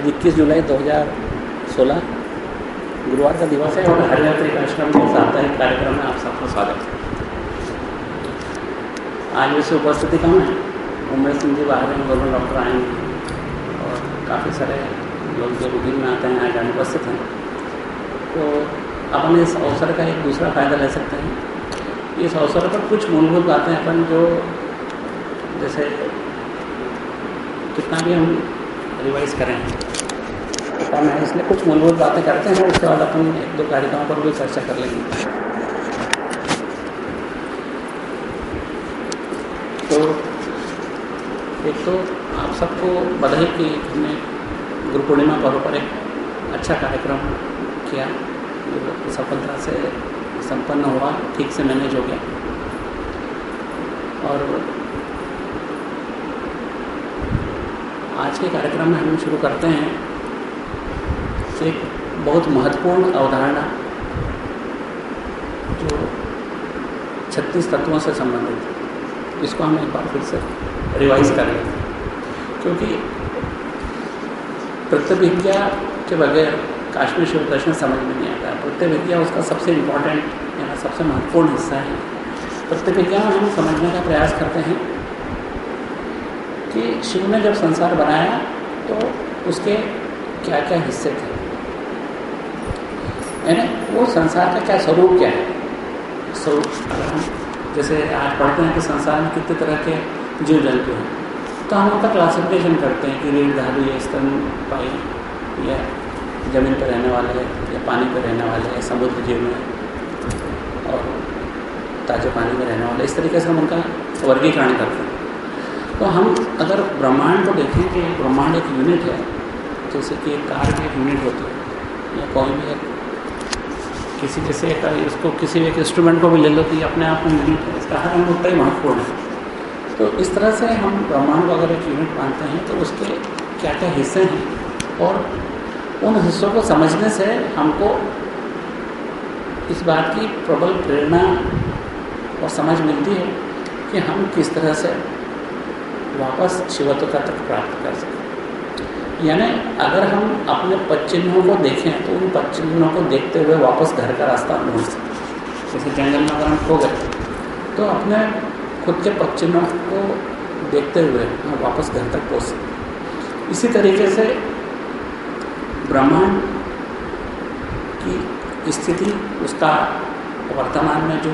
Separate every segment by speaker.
Speaker 1: आज 21 जुलाई 2016 गुरुवार का दिवस है और हरियात्री आश्रम के साप्ताहिक कार्यक्रम में आप सबका स्वागत है। आज वैसे उपस्थिति कम है? उमर सिंह जी बाहर हैं गवर्नमेंट डॉक्टर आएँगे। और काफ़ी सारे लोग जो रूटीन में आते हैं, आज अनुपस्थित हैं। तो अपन इस अवसर का एक दूसरा फ़ायदा ले सकते हैं। इस अवसर पर कुछ मूलभूत बातें अपन जो जैसे कितना भी हम रिवाइज करें। कम है, इसलिए कुछ मूलभूत बातें करते हैं, उसके बाद अपन एक दो कार्यक्रमों पर भी चर्चा कर लेंगे। तो एक तो आप सबको बधाई कि हमने गुरु पूर्णिमा पर्व पर एक अच्छा कार्यक्रम किया, जो सफलता से संपन्न हुआ, ठीक से मैनेज हो गया। और आज के कार्यक्रम में हम शुरू करते हैं एक बहुत महत्वपूर्ण अवधारणा जो छत्तीस तत्वों से संबंधित है। इसको हम एक बार फिर से रिवाइज कर लेते हैं क्योंकि प्रतिभिज्ञा के बगैर काश्मीर शिव दर्शन समझ में नहीं आता प्रतिभिज्ञा उसका सबसे इम्पोर्टेंट या सबसे महत्वपूर्ण हिस्सा है। प्रतिभिज्ञा में हम समझने का प्रयास करते हैं कि शिव ने जब संसार बनाया तो उसके क्या क्या हिस्से थे? यानी वो संसार का क्या स्वरूप क्या है? स्वरूप जैसे आज पढ़ते हैं कि संसार में कितने तरह के जीव जंतु हैं तो हम उनका क्लासिफिकेशन करते हैं कि रेल धातु, या स्तन, पाई, या ज़मीन पर रहने वाले हैं या पानी पर रहने वाले हैं समुद्र जीव में, और ताजे पानी में रहने वाले। इस तरीके से हम उनका वर्गीकरण करते हैं। तो हम अगर ब्रह्मांड को देखें कि ब्रह्मांड एक यूनिट है, जैसे कि एक कार की एक यूनिट होती है, या कोई भी एक किसी जैसे इसको किसी एक इंस्ट्रूमेंट को भी ले लो तो ये अपने आप में यूनिट इसका हर अंग उतना ही महत्वपूर्ण है। तो इस तरह से हम ब्रह्मांड को अगर एक यूनिट मानते हैं तो उसके क्या क्या हिस्से हैं? और उन हिस्सों को समझने से हमको इस बात की प्रबल प्रेरणा और समझ मिलती है कि हम किस तरह से वापस शिवत्वता तक प्राप्त कर सकें। यानी अगर हम अपने पच्चिन्हों को देखें तो उन पच्चिन्हों को देखते हुए वापस घर का रास्ता ढूंढ सकते। जैसे जंगल में अगर हम खो गए तो अपने खुद के पच्चिन्हों को देखते हुए हम वापस घर तक पहुँच सकते इसी तरीके से ब्रह्मांड की स्थिति, उसका वर्तमान में जो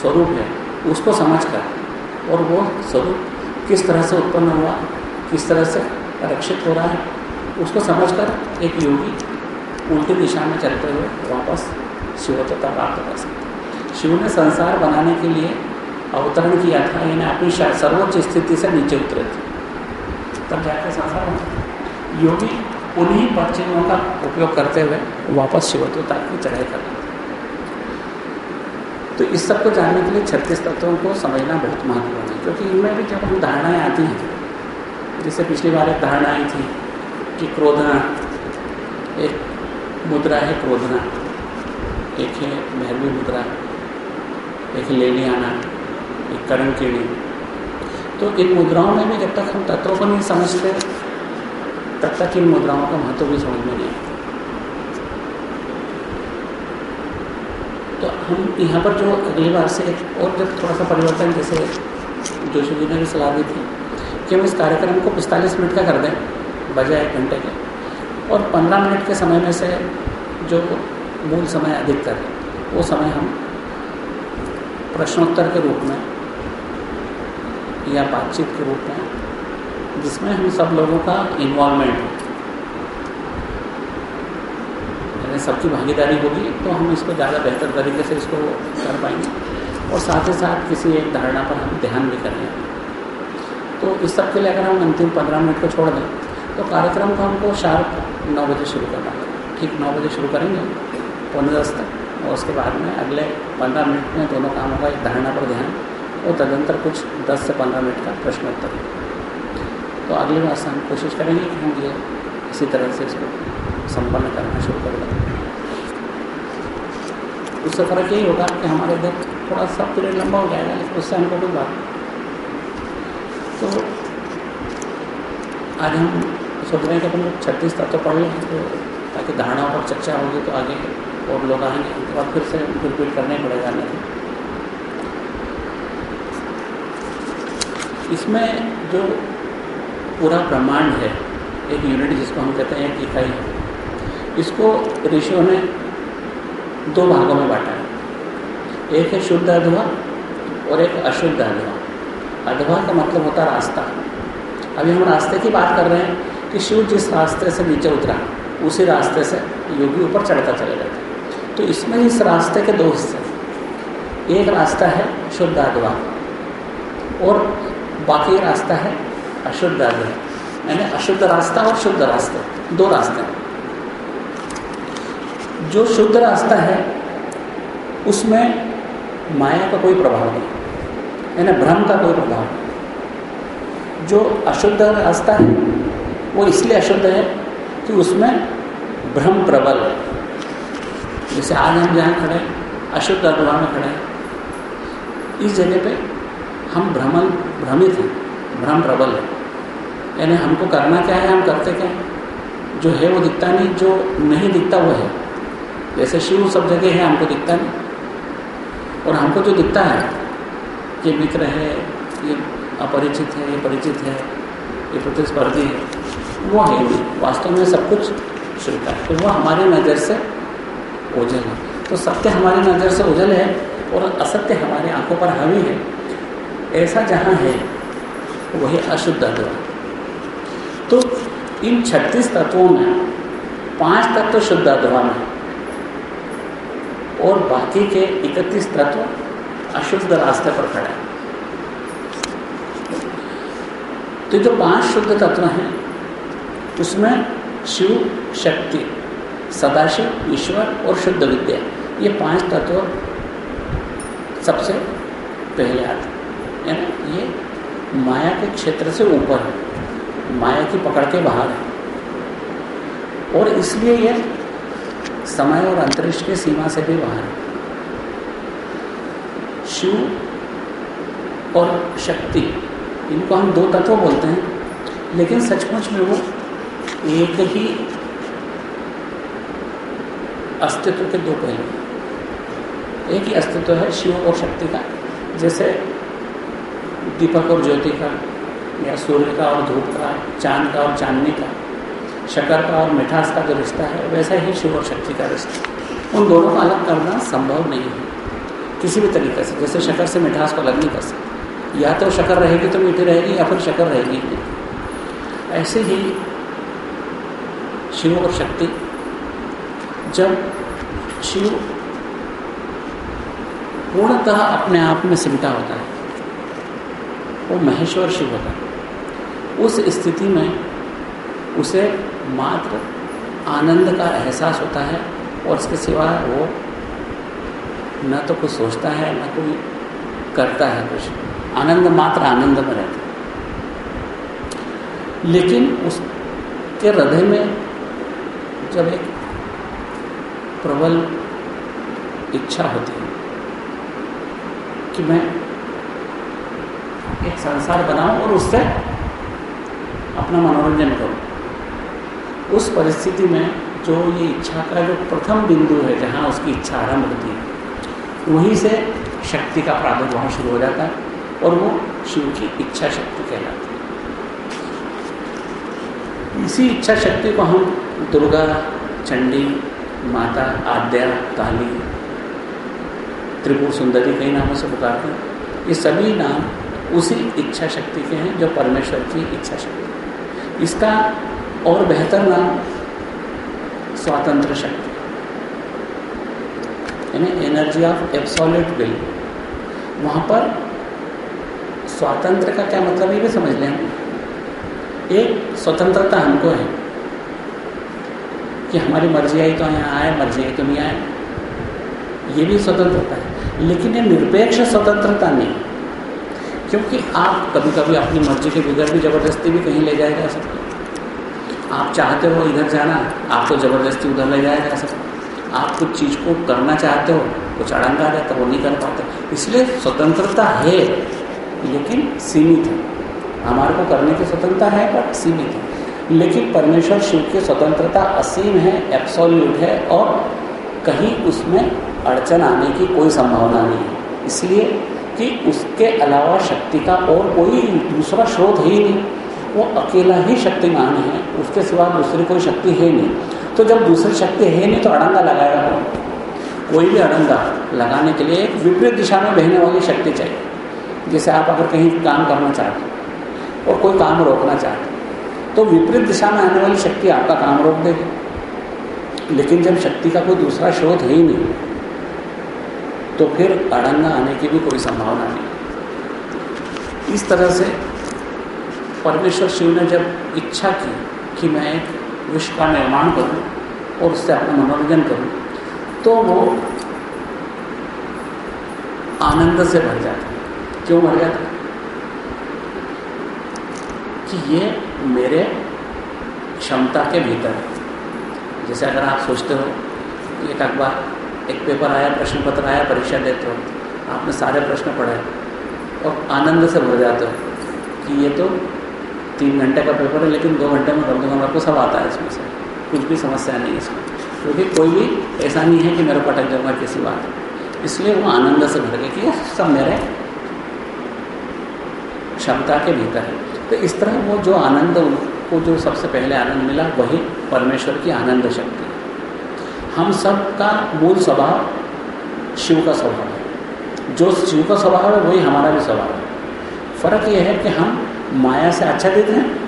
Speaker 1: स्वरूप है, उसको समझकर और वो स्वरूप किस तरह से उत्पन्न हुआ, किस तरह से रक्षित हो रहा है। उसको समझकर एक योगी उल्टी दिशा में चलते हुए वापस शिवत्वता प्राप्त कर सकते शिव ने संसार बनाने के लिए अवतरण किया था, यानी अपनी सर्वोच्च स्थिति से नीचे उतरे थे। तब जाकर संसार बना। योगी उन्हीं पश्चिमों का उपयोग करते हुए वापस शिवत्वता की चढ़ाई कर तो इस सबको जानने के लिए छत्तीस तत्वों को समझना बहुत महत्वपूर्ण है, क्योंकि इनमें भी जब हम धारणाएँ आती हैं जैसे पिछली बार एक धारणा आई थी कि क्रोधना, एक मुद्रा है क्रोधना। एक है भैरवी मुद्रा, एक लेनी आना, एक करण कीड़ी तो इन मुद्राओं में भी जब तक हम तत्वों को नहीं समझते, तब तक इन मुद्राओं का महत्व भी समझ में नहीं तो हम यहाँ पर जो अगली बार से और जब थोड़ा सा परिवर्तन, जैसे जोशी जी ने भी सलाह दी थी कि हम इस कार्यक्रम को 45 मिनट का कर दें, बजाय एक घंटे के। और 15 मिनट के समय में से जो मूल समय अधिकतर है वो समय हम प्रश्नोत्तर के रूप में या बातचीत के रूप में, जिसमें हम सब लोगों का इन्वॉल्वमेंट हो। यानी सबकी भागीदारी होगी तो हम इसको ज़्यादा बेहतर तरीके से इसको कर पाएँगे। और साथ ही साथ किसी एक धारणा पर हम ध्यान भी करेंगे। तो इस सब के लिए अगर हम अंतिम पंद्रह मिनट को छोड़ दें तो कार्यक्रम को हमको शार्प नौ बजे शुरू करना है। ठीक नौ बजे शुरू करेंगे, पौने दस तक, और उसके बाद में अगले पंद्रह मिनट में दोनों काम होगा एक धारणा पर ध्यान, और तदंतर कुछ दस से पंद्रह मिनट का प्रश्नोत्तर तो अगली बार से हम कोशिश करेंगे कि हम ये इसी तरह से इसको संपन्न करना शुरू कर दें। उससे फ़र्क यही होगा कि हमारे इधर थोड़ा सा पीरियड लंबा हो जाएगा लेकिन उससे हमको कोई बात तो आज हम सोच रहे हैं कि अपन लोग छत्तीस तत्व पढ़ लें तो ताकि धारणाओं पर चर्चा होगी तो आगे और लोग आएँगे उनके बाद फिर से रिपीट करना ही पड़ेगा नहीं इसमें जो पूरा ब्रह्मांड है, एक यूनिट जिसको हम कहते हैं इकाई इसको ऋषियों ने दो भागों में बांटा है। एक है शुद्ध अधवा और एक अशुद्ध अधवा अधवा का मतलब होता है रास्ता। अभी हम रास्ते की बात कर रहे हैं कि शिव जिस रास्ते से नीचे उतरा, उसी रास्ते से योगी ऊपर चढ़ता चले जाते तो इसमें इस रास्ते के दो हिस्से एक रास्ता है शुद्ध अधवा और बाकी रास्ता है अशुद्ध अधवा यानी अशुद्ध रास्ता और शुद्ध रास्ते, दो रास्ते हैं। जो शुद्ध रास्ता है, उसमें माया का कोई प्रभाव नहीं। यानी भ्रम का कोई प्रभाव जो अशुद्ध रास्ता है, वो इसलिए अशुद्ध है कि उसमें भ्रम प्रबल है। जैसे आज हम जहाँ खड़े अशुद्ध अथवा में खड़े हैं, इस जगह पे हम भ्रमण भ्रमित हैं, भ्रम प्रबल है। यानी हमको करना क्या है, हम करते क्या जो है वो दिखता नहीं, जो नहीं दिखता वो है। जैसे शिव सब जगह है, हमको दिखता नहीं। और हमको जो दिखता है ये मित्र है, ये अपरिचित है, ये परिचित है, ये प्रतिस्पर्धी है, वो है नहीं वास्तव में सब कुछ है। तो वो हमारी नज़र से ओझल है। तो सत्य हमारी नज़र से ओझल है और असत्य हमारी आँखों पर हावी है। ऐसा जहाँ है, वही अशुद्ध अद्वा तो इन छत्तीस तत्वों में पाँच तत्व शुद्ध अद्वा में और बाकी के इकतीस तत्व अशुद्ध रास्ते पर खड़े हैं। तो जो पाँच शुद्ध तत्व हैं, उसमें शिव, शक्ति, सदाशिव, ईश्वर और शुद्ध विद्या, ये पाँच तत्व सबसे पहले आते हैं। ये माया के क्षेत्र से ऊपर है, माया की पकड़ के बाहर है। और इसलिए ये समय और अंतरिक्ष की सीमा से भी बाहर है। शिव और शक्ति, इनको हम दो तत्व बोलते हैं। लेकिन सचमुच में वो एक ही अस्तित्व के दो पहलू एक ही अस्तित्व है शिव और शक्ति का। जैसे दीपक और ज्योति का, या सूर्य का और धूप का, चाँद का और चांदनी का, शकर का और मिठास का जो रिश्ता है, वैसा ही शिव और शक्ति का रिश्ता। उन दोनों को अलग करना संभव नहीं है। किसी भी तरीके से, जैसे शकर से मिठास को अलग नहीं कर सकते। या तो शकर रहेगी तो मीठी रहेगी या फिर शकर रहेगी नहीं। ऐसे ही शिव और शक्ति, जब शिव पूर्णतः अपने आप में सिमटा होता है, वो महेश्वर शिव होता है। उस स्थिति में उसे मात्र आनंद का एहसास होता है और इसके सिवा वो न तो कुछ सोचता है, न कोई करता है कुछ। आनंद मात्र आनंद में रहता है। लेकिन उसके हृदय में जब एक प्रबल इच्छा होती है कि मैं एक संसार बनाऊँ और उससे अपना मनोरंजन करूँ, उस परिस्थिति में जो ये इच्छा का जो प्रथम बिंदु है, जहाँ उसकी इच्छा आरंभ होती है वहीं से शक्ति का प्रादुर्भाव शुरू हो जाता है और वो शिव की इच्छा शक्ति कहलाती है। इसी इच्छा शक्ति को हम दुर्गा, चंडी, माता, आद्या, काली त्रिपुर सुंदरी कई नामों से पुकारते हैं। ये सभी नाम उसी इच्छा शक्ति के हैं जो परमेश्वर की इच्छा शक्ति। इसका और बेहतर नाम स्वातंत्र शक्ति यानी एनर्जी ऑफ़ एब्सोल्यूट विल वहाँ पर स्वातंत्र का क्या मतलब ये भी समझ लें एक स्वतंत्रता हमको है कि हमारी मर्ज़ी आई तो यहाँ आए, मर्ज़ी आई तो नहीं आए। ये भी स्वतंत्रता है। लेकिन ये निरपेक्ष स्वतंत्रता नहीं। क्योंकि आप कभी कभी अपनी मर्ज़ी के बगैर भी ज़बरदस्ती भी कहीं ले जाया जा सकते आप चाहते हो इधर जाना, आपको ज़बरदस्ती उधर ले जाया जा सकता आप कुछ चीज़ को करना चाहते हो, कुछ अड़ंगा आ जाता वो नहीं कर पाते। इसलिए स्वतंत्रता है, लेकिन सीमित है। हमारे को करने की स्वतंत्रता है, पर सीमित है। लेकिन परमेश्वर शिव की स्वतंत्रता असीम है एब्सोल्यूट है, और कहीं उसमें अड़चन आने की कोई संभावना नहीं है। इसलिए कि उसके अलावा शक्ति का और कोई दूसरा स्रोत है ही नहीं। वो अकेला ही शक्तिमान है, उसके सिवा दूसरी कोई शक्ति है नहीं। तो जब दूसरी शक्ति है नहीं तो अड़ंगा लगाएगा कोई भी अड़ंगा लगाने के लिए एक विपरीत दिशा में बहने वाली शक्ति चाहिए, जैसे आप अगर कहीं काम करना चाहते और कोई काम रोकना चाहते तो विपरीत दिशा में आने वाली शक्ति आपका काम रोक देगी। लेकिन जब शक्ति का कोई दूसरा स्रोत है ही नहीं तो फिर अड़ंगा आने की भी कोई संभावना नहीं। इस तरह से परमेश्वर शिव ने जब इच्छा की कि मैं एक विश्व का निर्माण करूँ और उससे अपना मनोरंजन करूँ तो वो आनंद से भर जाता क्यों भर जाता कि ये मेरे क्षमता के भीतर है। जैसे अगर आप सोचते हो, एक अखबार, एक पेपर आया, प्रश्न पत्र आया, परीक्षा देते हो, आपने सारे प्रश्न पढ़े और आनंद से भर जाते हो कि ये तो तीन घंटे का पेपर है, लेकिन दो घंटे में कर दूँगा मेरे को सब आता है इसमें से। कुछ भी समस्या नहीं इसमें। क्योंकि कोई भी ऐसा नहीं है कि मेरे पटक जाऊँगा, किसी बात इसलिए वो आनंद से भर गए कि सब मेरे क्षमता के भीतर है। तो इस तरह वो जो आनंद, उनको जो सबसे पहले आनंद मिला, वही परमेश्वर की आनंद शक्ति। हम सब का मूल स्वभाव शिव का स्वभाव है। जो शिव का स्वभाव है, वही हमारा भी स्वभाव है। फ़र्क यह है कि हम माया से आच्छादित हैं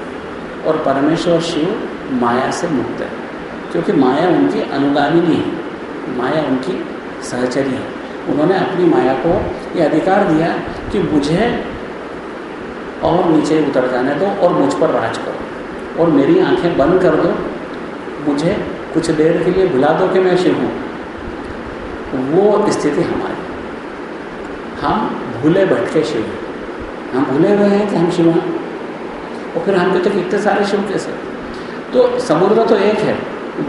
Speaker 1: और परमेश्वर शिव माया से मुक्त है। क्योंकि माया उनकी अनुगामिनी है, माया उनकी सहचरी है। उन्होंने अपनी माया को ये अधिकार दिया कि मुझे और नीचे उतर जाने दो और मुझ पर राज करो और मेरी आँखें बंद कर दो। मुझे कुछ देर के लिए भुला दो कि मैं शिव हूँ। वो स्थिति हमारी। हम भूले भटके शिव हम भूले हुए हैं कि हम शिव हैं। और फिर हम कहते इतने सारे शिव कैसे? तो समुद्र तो एक है,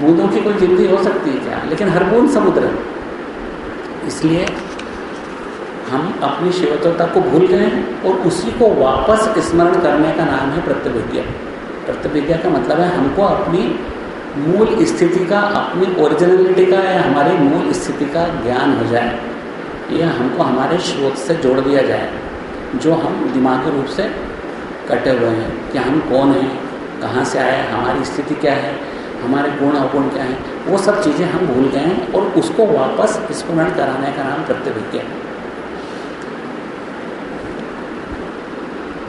Speaker 1: बूंदों की कोई ज़िंदगी हो सकती है क्या? लेकिन हर बूंद समुद्र है। इसलिए हम अपनी शिवत्वता को भूल गए हैं और उसी को वापस स्मरण करने का नाम है प्रत्यभिज्ञा। प्रत्यभिज्ञा का मतलब है हमको अपनी मूल स्थिति का, अपनी ओरिजिनलिटी का या हमारी मूल स्थिति का ज्ञान हो जाए। या हमको हमारे स्रोत से जोड़ दिया जाए। जो हम दिमागी रूप से कटे हुए हैं कि हम कौन हैं, कहाँ से आए हमारी स्थिति क्या है, हमारे गुण अवगुण क्या हैं, वो सब चीज़ें हम भूल गए हैं और उसको वापस स्मरण कराने का नाम प्रत्यभिज्ञा है।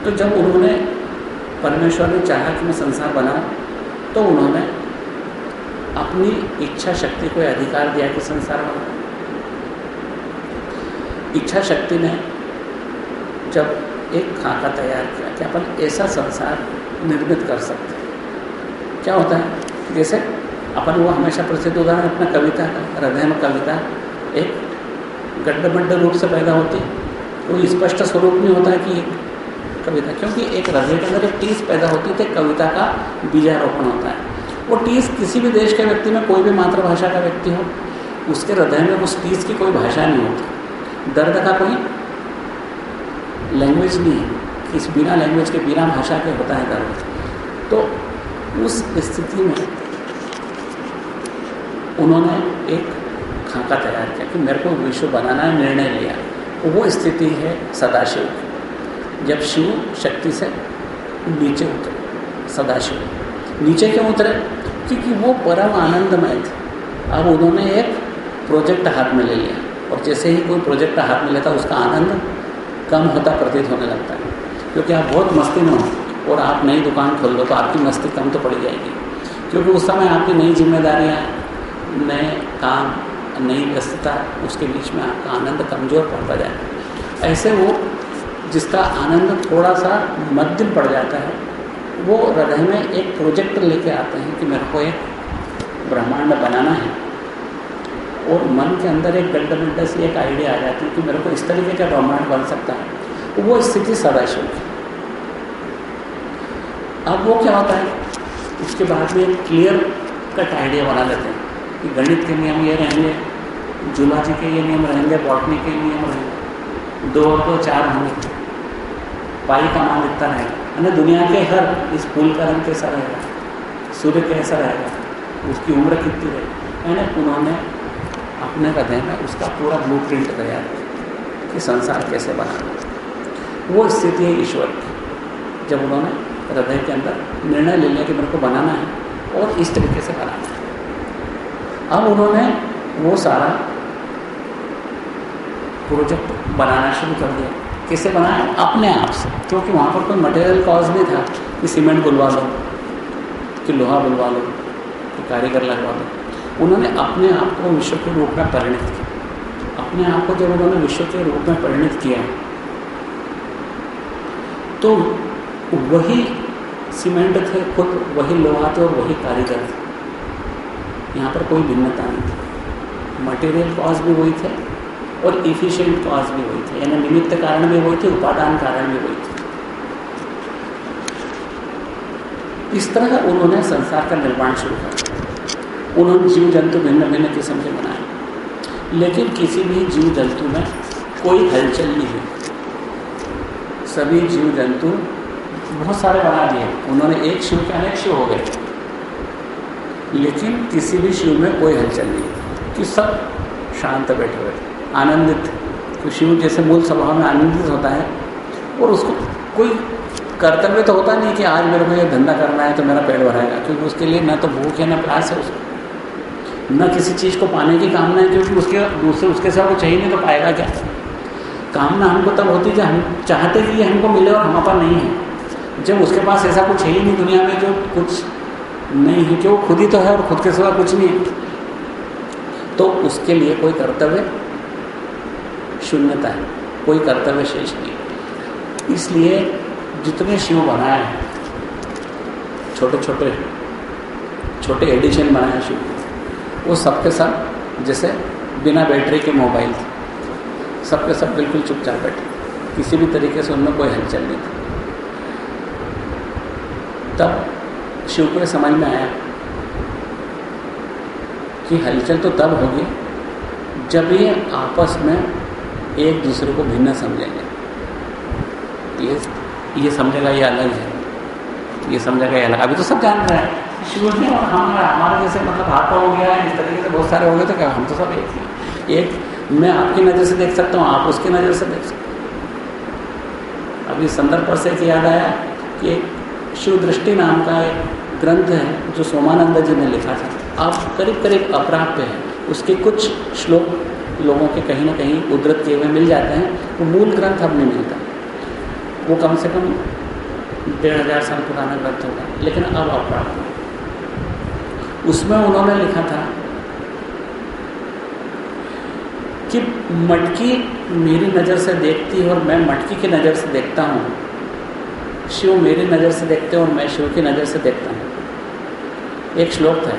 Speaker 1: तो जब उन्होंने परमेश्वर ने चाहा कि मैं संसार बनाऊँ तो उन्होंने अपनी इच्छा शक्ति को अधिकार दिया कि संसार बनाऊँ। इच्छा शक्ति ने जब एक खाका तैयार किया कि अपन ऐसा संसार निर्मित कर सकते हैं। क्या होता है? जैसे अपन वो हमेशा प्रसिद्ध उदाहरण अपना कविता का, हृदय में कविता, एक गड्ढ रूप से पैदा होती कोई स्पष्ट स्वरूप नहीं होता है कि कविता, क्योंकि एक हृदय के अंदर एक टीस पैदा होती है कविता का बीजारोपण होता है। वो टीस किसी भी देश के व्यक्ति में कोई भी मातृभाषा का व्यक्ति हो, उसके हृदय में उस टीस की कोई भाषा नहीं होती। दर्द का कोई लैंग्वेज नहीं इस बिना लैंग्वेज के बिना भाषा के होता है दर्द तो उस स्थिति में उन्होंने एक खाका तैयार किया कि मेरे को विश्व बनाना है, निर्णय लिया। वो स्थिति है सदाशिव की। जब शिव शक्ति से नीचे उतरे, सदाशिव। नीचे क्यों उतरे? क्योंकि वो परम आनंदमय थे। अब उन्होंने एक प्रोजेक्ट हाथ में ले लिया। और जैसे ही कोई प्रोजेक्ट हाथ में लेता उसका आनंद कम होता प्रतीत होने लगता है। क्योंकि आप बहुत मस्ती में हो और आप नई दुकान खोल लो तो आपकी मस्ती कम तो पड़ जाएगी। क्योंकि उस समय आपकी नई जिम्मेदारियाँ, नए काम, नई व्यस्तता, उसके बीच में आपका आनंद कमज़ोर पड़ता जाए ऐसे वो जिसका आनंद थोड़ा सा मध्यम पड़ जाता है, वो हृदय में एक प्रोजेक्ट लेके आते हैं कि मेरे को एक ब्रह्मांड बनाना है। और मन के अंदर एक गड्ढ गड्ढे से एक आइडिया आ जाती है कि मेरे को इस तरीके का ब्रह्मांड बन सकता है। तो वो स्थिति सदाशिव की अब वो क्या होता है? उसके बाद में एक क्लियर कट आइडिया बना लेते हैं कि गणित के नियम ये रहेंगे जूलॉजी के ये नियम रहेंगे बॉटनी के नियम रहेंगे। दो और दो, चार होंगे। पाई का मान इतना रहेगा। यानी दुनिया के हर इस फूल का रंग कैसा रहेगा? सूर्य कैसा रहेगा? उसकी उम्र कितनी रहेगी? यानी उन्होंने अपने हृदय में उसका पूरा ब्लू प्रिंट तैयार कि संसार कैसे बनाना वो स्थिति है ईश्वर की। जब उन्होंने हृदय के अंदर निर्णय ले लिया कि मेरे को बनाना है और इस तरीके से बनाना है। अब उन्होंने वो सारा प्रोजेक्ट बनाना शुरू कर दिया। कैसे बनाया? अपने आप से। क्योंकि वहाँ पर कोई मटेरियल कॉज नहीं था कि सीमेंट बुलवा लो, कि लोहा बुलवा लो, कि कारीगर लगवा लो। उन्होंने अपने आप को विश्व के रूप में परिणित किया। अपने आप को जब उन्होंने विश्व के रूप में परिणित किया तो वही सीमेंट थे, खुद वही लोहा थे और वही कारीगर थे। यहाँ पर कोई भिन्नता नहीं थी। मटेरियल कॉज भी वही थे और इफिशियंट कॉज भी वही थे। यानी निमित्त कारण भी वही थे, उपादान कारण भी वही थे। इस तरह उन्होंने संसार का निर्माण शुरू कर उन्होंने जीव जंतु भिन्न भिन्न किस्म के बनाए। लेकिन किसी भी जीव जंतु में कोई हलचल नहीं हुई सभी जीव जंतु बहुत सारे बना दिए। उन्होंने एक शिव के अनेक शिव हो गए। लेकिन किसी भी शिव में कोई हलचल नहीं कि सब शांत बैठे हुए आनंदित। तो शिव जैसे मूल स्वभाव में आनंदित होता है और उसको कोई कर्तव्य तो होता नहीं कि आज मेरे को ये धंधा करना है तो मेरा पेट भराएगा, क्योंकि उसके लिए न तो भूख है, ना प्यास है उसको। न किसी चीज़ को पाने की कामना है, क्योंकि उसके दूसरे, उसके साथ वो चाहिए नहीं तो पाएगा क्या? कामना हमको तब होती जब हम चाहते कि ये हमको मिले और हमारे पास नहीं है। जब उसके पास ऐसा कुछ है ही नहीं दुनिया में जो कुछ नहीं है, कि वो खुद ही तो है और खुद के सिवा कुछ नहीं है। तो उसके लिए कोई कर्तव्य शून्यता है, कोई कर्तव्य शेष नहीं इसलिए जितने शिव बनाए हैं छोटे छोटे छोटे एडिशन बनाए हैं शिव। वो सबके साथ, जैसे बिना बैटरी के मोबाइल थे। सबके सब बिल्कुल चुपचाप बैठे किसी भी तरीके से उनमें कोई हलचल नहीं थी। तब शिव को समझ में आया कि हलचल तो तब होगी जब ये आपस में एक दूसरे को भिन्न समझेंगे। ये ये समझेगा ये अलग है। ये समझेगा ये अलग। अभी तो सब जान रहे हैं। शिव जी और हम हमारे जैसे मतलब हो गया है इस तरीके से बहुत सारे हो गए तो क्या हम तो सब एक एक, मैं आपकी नज़र से देख सकता हूँ, आप उसकी नज़र से देख सकते अभी संदर्भ पर से याद आया कि शिव दृष्टि नाम का एक ग्रंथ है, जो सोमानंद जी ने लिखा था। आप करीब करीब अप्राप्य है। उसके कुछ श्लोक लोगों के कहीं ना कहीं उद्धृत किए हुए मिल जाते हैं। वो तो मूल ग्रंथ अब नहीं मिलता। वो कम से कम डेढ़ हज़ार साल पुराना ग्रंथ होगा। लेकिन अब अप्राप्त उसमें उन्होंने लिखा था कि मटकी मेरी नज़र से देखती है और मैं मटकी की नज़र से देखता हूँ। शिव मेरी नज़र से देखते हैं और मैं शिव की नज़र से देखता हूँ। एक श्लोक था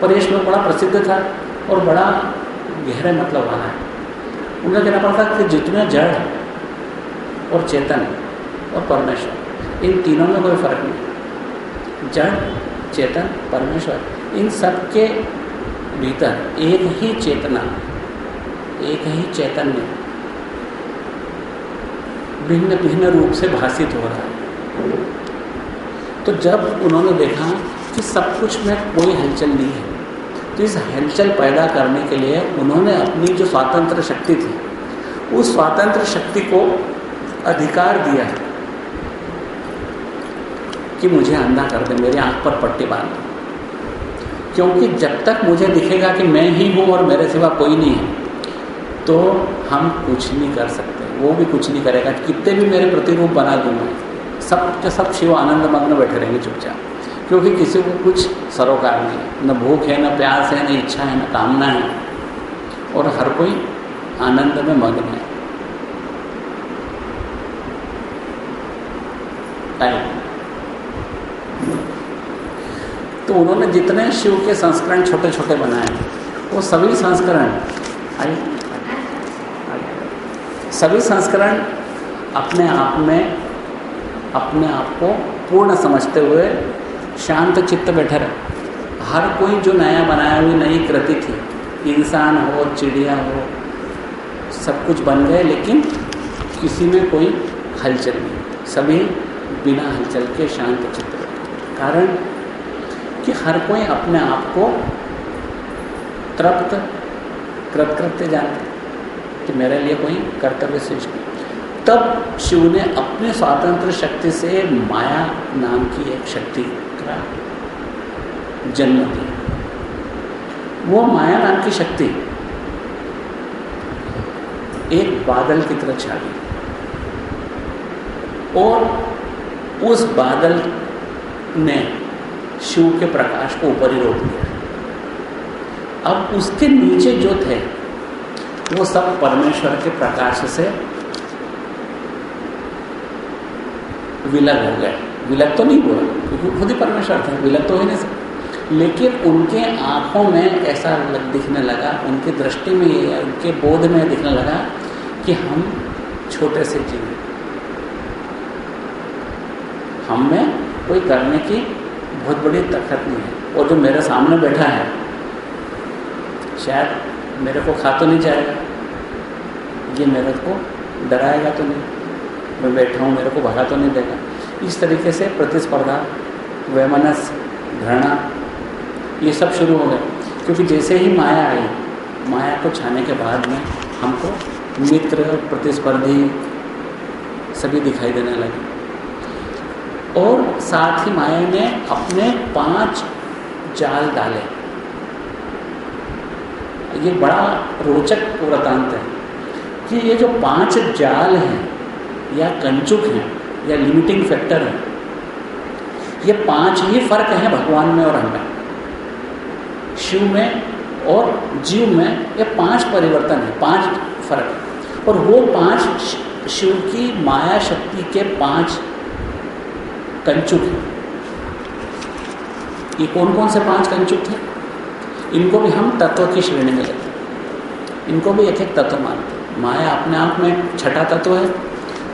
Speaker 1: पर यह श्लोक बड़ा प्रसिद्ध था और बड़ा गहरे मतलब वाला है। उनका कहना पड़ता कि जितने जड़ और चेतन और परमेश्वर, इन तीनों में कोई फ़र्क नहीं। जड़, चेतन, परमेश्वर। इन सब के भीतर एक ही चेतना, एक ही चैतन्य भिन्न भिन्न रूप से भाषित हो रहा है। तो जब उन्होंने देखा कि सब कुछ में कोई हलचल नहीं है तो इस हलचल पैदा करने के लिए उन्होंने अपनी जो स्वातंत्र शक्ति थी, उस स्वातंत्र शक्ति को अधिकार दिया कि मुझे अंधा कर दे, मेरे आँख पर पट्टी बाँध दो। क्योंकि जब तक मुझे दिखेगा कि मैं ही हूँ और मेरे सिवा कोई नहीं है तो हम कुछ नहीं कर सकते। वो भी कुछ नहीं करेगा। कितने भी मेरे प्रतिरूप बना दूँगा सब के सब शिव आनंद मग्न बैठे रहेंगे चुपचाप। क्योंकि किसी को कुछ सरोकार नहीं न भूख है, न प्यास है, न इच्छा है, न कामना है। और हर कोई आनंद में मग्न है। तो उन्होंने जितने शिव के संस्करण छोटे छोटे बनाए, वो सभी संस्करण सभी संस्करण अपने आप में, अपने आप को पूर्ण समझते हुए शांत चित्त बैठे रहे। हर कोई जो नया बनाया हुई नई कृति थी, इंसान हो, चिड़िया हो, सब कुछ बन गए, लेकिन किसी में कोई हलचल नहीं। सभी बिना हलचल के शांत चित्त कारण कि हर कोई अपने आप को तृप्त कृतकृत्य जानते कि मेरे लिए कोई कर्तव्य सृष्टि तब शिव ने अपने स्वातंत्र शक्ति से माया नाम की एक शक्ति का जन्म दिया। वो माया नाम की शक्ति एक बादल की तरह छा गई और उस बादल ने शिव के प्रकाश को ऊपर ही रोक दिया। अब उसके नीचे जो थे, वो सब परमेश्वर के प्रकाश से विलग हो गए। विलग तो नहीं हुआ, क्योंकि खुद ही परमेश्वर थे, विलग तो ही नहीं सकते लेकिन उनके आँखों में ऐसा दिखने लगा, उनकी दृष्टि में ये उनके बोध में दिखने लगा कि हम छोटे से जीव हम में कोई करने की बहुत बड़ी ताकत नहीं है। और जो मेरे सामने बैठा है, शायद मेरे को खा तो नहीं जाएगा। ये मेरे को डराएगा तो नहीं। मैं बैठा हूँ, मेरे को भगा तो नहीं देगा। इस तरीके से प्रतिस्पर्धा, वैमनस, घृणा, ये सब शुरू हो गए। क्योंकि जैसे ही माया आई, माया को छाने के बाद में हमको मित्र, प्रतिस्पर्धी सभी दिखाई देने लगे। और साथ ही माया ने अपने पाँच जाल डाले। ये बड़ा रोचक वृतांत है कि ये जो पाँच जाल हैं, या कंचुक हैं, या लिमिटिंग फैक्टर हैं, ये पाँच ही फ़र्क हैं भगवान में और हमें। शिव में और जीव में ये पाँच परिवर्तन है, पाँच फ़र्क। और वो पाँच शिव की माया शक्ति के पाँच कंचुक हैं। ये कौन कौन से पाँच कंचुक थे? इनको भी हम तत्व की श्रेणी में लेते हैं। इनको भी एक एक तत्व मानते माया अपने आप में छठा तत्व है,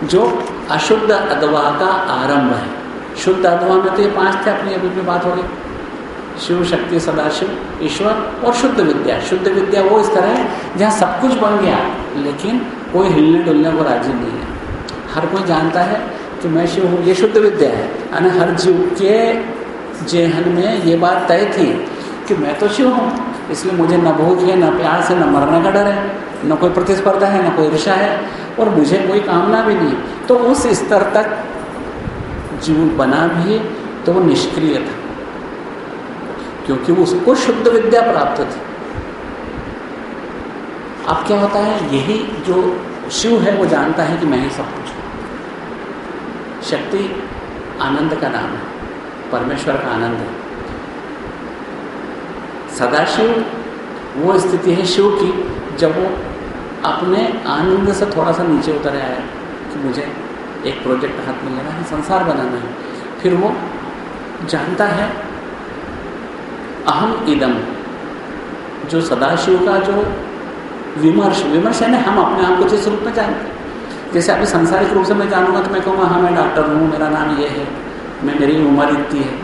Speaker 1: जो अशुद्ध अदवा का आरंभ है। शुद्ध अदवा में तो ये पाँच थे, अपनी अभी भी बात हो गई। शिव शक्ति, सदाशिव, ईश्वर और शुद्ध विद्या। शुद्ध विद्या वो इस तरह है, जहाँ सब कुछ बन गया, लेकिन कोई हिलने डुलने को राज़ी नहीं है। हर कोई जानता है कि मैं शिव हूँ, ये शुद्ध विद्या है। यानी हर जीव के जेहन में ये बात तय थी कि मैं तो शिव हूँ, इसलिए मुझे न भूख है, न प्यास है न मरने का डर है, न कोई प्रतिस्पर्धा है, न कोई ऋषा है, और मुझे कोई कामना भी नहीं। तो उस स्तर तक जीव बना भी तो वो निष्क्रिय था, क्योंकि उसको शुद्ध विद्या प्राप्त थी। अब क्या होता है, यही जो शिव है, वो जानता है कि मैं ही सब कुछ शक्ति आनंद का नाम है, परमेश्वर का आनंद है। सदाशिव वो स्थिति है शिव की, जब वो अपने आनंद से थोड़ा सा नीचे उतर आया कि मुझे एक प्रोजेक्ट हाथ में लेना है, संसार बनाना है। फिर वो जानता है, अहम इदम, जो सदाशिव का जो विमर्श विमर्श है ना, हम अपने आप को जिस रूप में जानते जैसे अभी संसारिक रूप से मैं जानूँगा तो मैं कहूँगा हाँ मैं डॉक्टर हूँ, मेरा नाम ये है, मैं, मेरी उम्र इतनी है,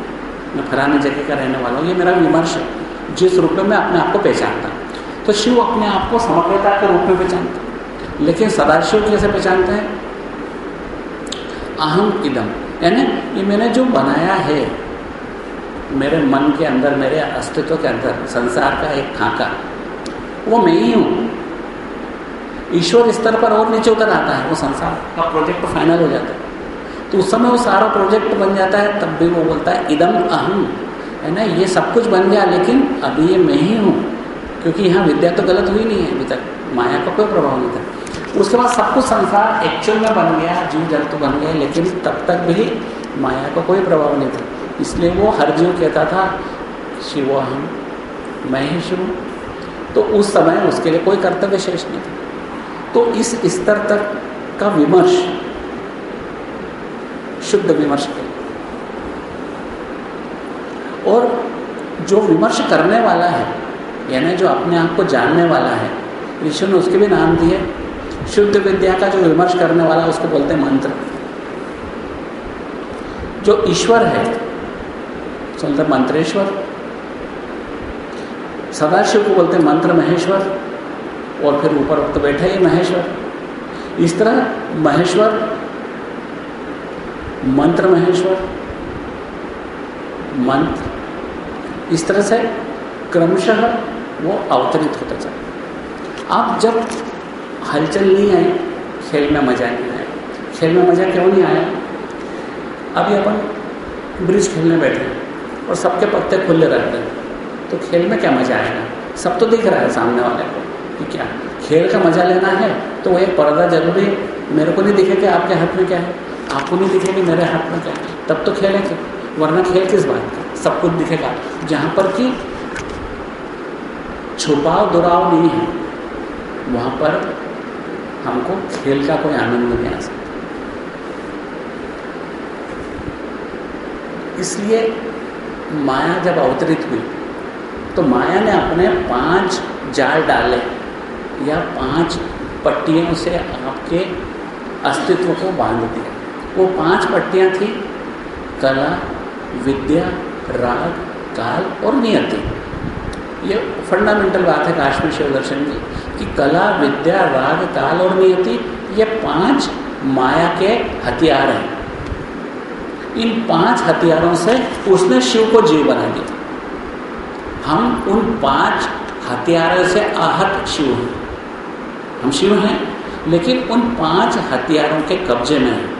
Speaker 1: मैं फलाने जगह का रहने वाला हूँ। ये मेरा विमर्श है, जिस रूप में मैं अपने आप को पहचानता तो शिव अपने आप को समग्रता के रूप में पहचानता लेकिन सदाशिव कैसे पहचानते हैं? अहम इदम यानी ये मैंने जो बनाया है, मेरे मन के अंदर, मेरे अस्तित्व के अंदर, संसार का एक खाका, वो मैं ही हूँ। ईश्वर स्तर पर और नीचे उतर आता है, वो संसार का प्रोजेक्ट फाइनल हो जाता है। तो उस समय वो सारा प्रोजेक्ट बन जाता है, तब भी वो बोलता है, इदम अहम है ना? ये सब कुछ बन गया, लेकिन अभी ये मैं ही हूँ, क्योंकि यहाँ विद्या तो गलत हुई नहीं है, अभी तक माया का कोई प्रभाव नहीं था। उसके बाद सब कुछ संसार एक्चुअल में बन गया, जीव जंतु बन गए, लेकिन तब तक भी माया का कोई प्रभाव नहीं था। इसलिए वो हर जीव कहता था, शिव हम मैं ही शिव तो उस समय उसके लिए कोई कर्तव्य शेष नहीं था। तो इस स्तर तक का विमर्श, शुद्ध विमर्श के और जो विमर्श करने वाला है, यानी जो अपने आप को जानने वाला है, ऋषि ने उसके भी नाम दिए। शुद्ध विद्या का जो विमर्श करने वाला उसको बोलते हैं मंत्र। जो ईश्वर है सुनते मंत्रेश्वर। सदाशिव को बोलते हैं मंत्र महेश्वर। और फिर ऊपर तो बैठे ही महेश्वर। इस तरह महेश्वर, मंत्र महेश्वर, मंत्र, इस तरह से क्रमशः वो अवतरित होता चला आप जब हलचल नहीं आई, खेल में मज़ा नहीं आया। खेल में मज़ा क्यों नहीं आया? अभी अपन ब्रिज खेलने बैठे हैं और सबके पत्ते खुले रहते हैं। तो खेल में क्या मज़ा आएगा? सब तो दिख रहा है सामने वाले को। कि क्या? खेल का मज़ा लेना है तो वो एक पर्दा ज़रूरी है। मेरे को नहीं दिखेगा आपके हाथ में क्या है। आपको नहीं दिखे कि मेरे हाथ में क्या है। तब तो खेलेंगे वरना खेल किस बात का? सब कुछ दिखेगा। जहाँ पर कि छुपाव, दुराव नहीं है, वहाँ पर हमको खेल का कोई आनंद नहीं आ सकता। इसलिए माया जब अवतरित हुई तो माया ने अपने पाँच जाल डाले। या पाँच पट्टियों से आपके अस्तित्व को बाँध दिया। वो पाँच पट्टियाँ थी, कला, विद्या, राग, काल और नियति। ये फंडामेंटल बात है काश्मीर शिव दर्शन की, कि कला, विद्या, राग, काल और नियति, ये पाँच माया के हथियार हैं। इन पाँच हथियारों से उसने शिव को जीव बना दिया। हम उन पाँच हथियारों से आहत शिव हैं। हम शिव हैं, लेकिन उन पाँच हथियारों के कब्जे में हैं।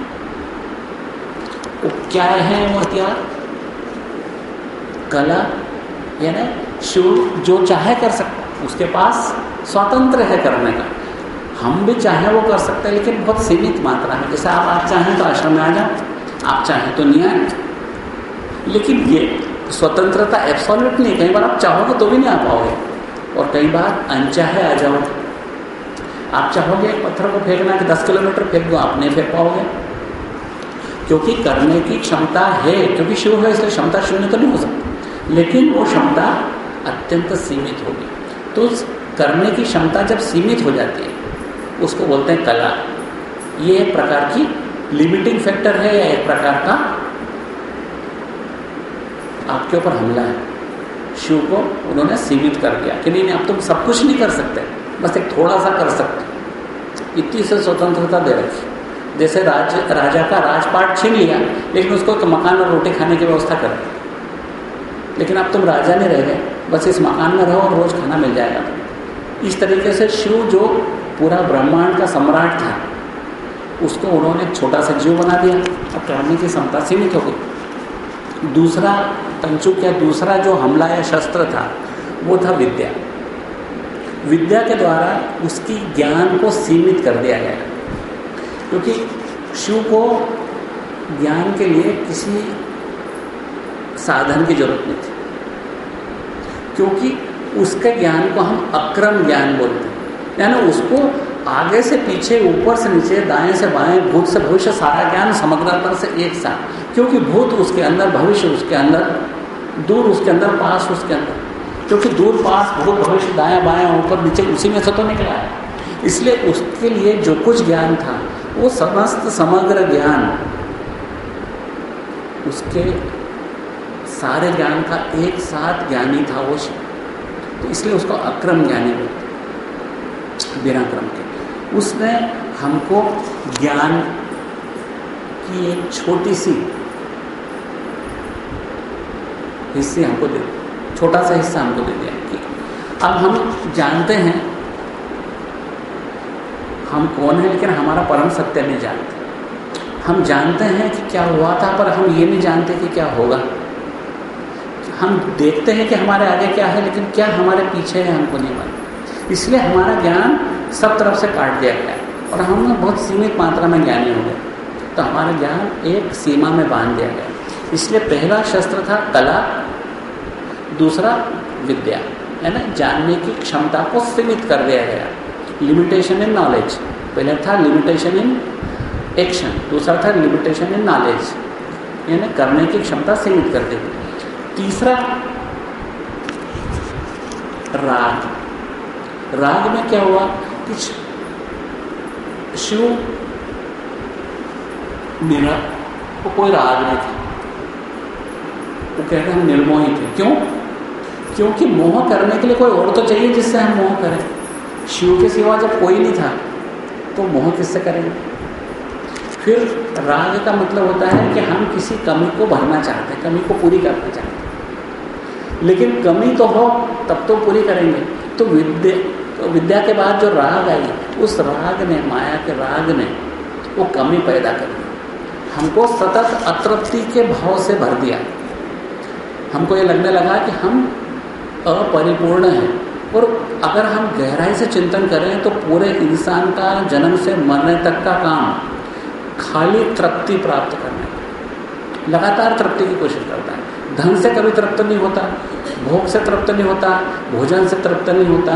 Speaker 1: वो क्या है वो हथियार? कला, यानी शिव जो चाहे कर सकता उसके पास स्वतंत्र है करने का। हम भी चाहे वो कर सकते हैं, लेकिन बहुत सीमित मात्रा में। जैसे आप आज चाहें तो आश्रम में आ जाओ, आप चाहें तो नहीं आए। लेकिन ये स्वतंत्रता एब्सोल्यूट नहीं कई बार आप चाहोगे तो भी नहीं आ पाओगे। और कई बार अनचाहे आ जाओ आप चाहोगे पत्थर को फेंकना कि दस किलोमीटर फेंक दो, आप नहीं फेंक पाओगे? क्योंकि करने की क्षमता है, क्योंकि शिव है, इसलिए क्षमता शून्य तो नहीं हो सकती। लेकिन वो क्षमता अत्यंत सीमित होगी। तो करने की क्षमता जब सीमित हो जाती है, उसको बोलते हैं कला। ये एक प्रकार की लिमिटिंग फैक्टर है, या एक प्रकार का आपके ऊपर हमला है। शिव को उन्होंने सीमित कर दिया कि नहीं नहीं, अब तुम सब कुछ नहीं कर सकते। बस एक थोड़ा सा कर सकते इतनी से स्वतंत्रता दे रखी। जैसे राज, राजा का राजपाट छीन लिया, लेकिन उसको एक मकान और रोटी खाने की व्यवस्था कर दी। लेकिन अब तुम राजा नहीं रह गए। बस इस मकान में रहो और रोज खाना मिल जाएगा। इस तरीके से शिव जो पूरा ब्रह्मांड का सम्राट था, उसको उन्होंने छोटा सा जीव बना दिया। अब करने की क्षमता सीमित हो गई दूसरा, तंचुक या दूसरा जो हमला या शस्त्र था, वो था विद्या। विद्या के द्वारा उसकी ज्ञान को सीमित कर दिया गया क्योंकि शिव को ज्ञान के लिए किसी साधन की ज़रूरत नहीं थी। क्योंकि उसके ज्ञान को हम अक्रम ज्ञान बोलते हैं। यानी उसको आगे से पीछे, ऊपर से नीचे, दाएँ से बाएँ, भूत से भविष्य, सारा ज्ञान समग्रता से एक साथ। क्योंकि भूत उसके अंदर, भविष्य उसके अंदर, दूर उसके अंदर, पास उसके अंदर। क्योंकि दूर पास भूत भविष्य दाया बाया ऊपर नीचे, उसी में से तो निकला है। इसलिए उसके लिए जो कुछ ज्ञान था, वो समस्त समग्र ज्ञान, उसके सारे ज्ञान का एक साथ ज्ञानी था वो तो इसलिए उसको अक्रम ज्ञानी बोलते बिना क्रम के। उसने हमको ज्ञान की एक छोटी सी हिस्से हमको दे। छोटा सा हिस्सा हमको दे दिया। कि अब हम जानते हैं, हम कौन है, लेकिन हमारा परम सत्य नहीं जानते। हम जानते हैं कि क्या हुआ था, पर हम ये नहीं जानते कि क्या होगा। हम देखते हैं कि हमारे आगे क्या है, लेकिन क्या हमारे पीछे है, हमको नहीं मालूम। इसलिए हमारा ज्ञान सब तरफ़ से काट दिया गया और हम बहुत सीमित मात्रा में ज्ञानी हो गए तो हमारा ज्ञान एक सीमा में बाँध दिया गया इसलिए पहला शस्त्र था कला दूसरा विद्या, है ना? जानने की क्षमता को सीमित कर दिया गया। लिमिटेशन इन नॉलेज पहले था लिमिटेशन इन एक्शन दूसरा था लिमिटेशन इन नॉलेज यानी करने की क्षमता सीमित कर दी तीसरा, राग। राग में क्या हुआ? कि शिव मेरा को कोई राग नहीं था। वो कहते हम निर्मोही थे। क्यों? क्योंकि मोह करने के लिए कोई और तो चाहिए जिससे हम मोह करें? शिव के सिवा जब कोई नहीं था तो मोह किससे करेंगे? फिर राग का मतलब होता है कि हम किसी कमी को भरना चाहते हैं, कमी को पूरी करना चाहते हैं। लेकिन कमी तो हो, तब तो पूरी करेंगे। तो विद्या तो विद्या के बाद जो राग आई, उस राग ने, माया के राग ने, वो कमी पैदा कर दी। हमको सतत अतृप्ति के भाव से भर दिया। हमको ये लगने लगा कि हम अपरिपूर्ण है। और अगर हम गहराई से चिंतन करें तो पूरे इंसान का जन्म से मरने तक का काम खाली तृप्ति प्राप्त करने लगातार तृप्ति की कोशिश करता है। धन से कभी तृप्त नहीं होता, भोग से तृप्त नहीं होता, भोजन से तृप्त नहीं होता।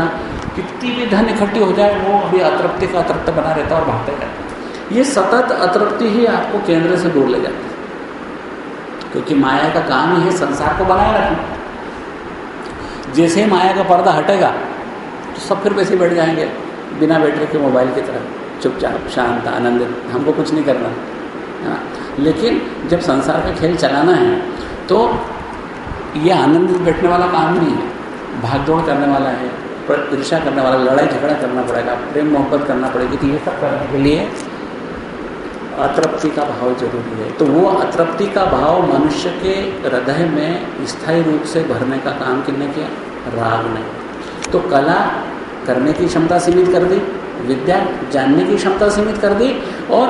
Speaker 1: कितनी भी धन इकट्ठी हो जाए, वो अभी अतृप्ति का अतृप्त बना रहता और भागते रहता ये सतत अतृप्ति ही आपको केंद्र से दूर ले जाती है। क्योंकि माया का काम ही है संसार को बनाए रखना। जैसे ही माया का पर्दा हटेगा तो सब फिर वैसे बैठ जाएँगे बिना बैटरी के मोबाइल की तरह। चुपचाप शांत आनंदित हमको कुछ नहीं करना। है हाँ, लेकिन जब संसार का खेल चलाना है तो ये आनंदित बैठने वाला काम नहीं है। भाग दौड़ करने वाला है ईर्षा करने वाला लड़ाई झगड़ा करना पड़ेगा प्रेम मोहब्बत करना पड़ेगी तो ये सब करने के लिए अतृप्ति का भाव ज़रूरी है। तो वो अतृप्ति का भाव मनुष्य के हृदय में स्थायी रूप से भरने का काम किसने किया? राग ने। तो कला करने की क्षमता सीमित कर दी, विद्या जानने की क्षमता सीमित कर दी और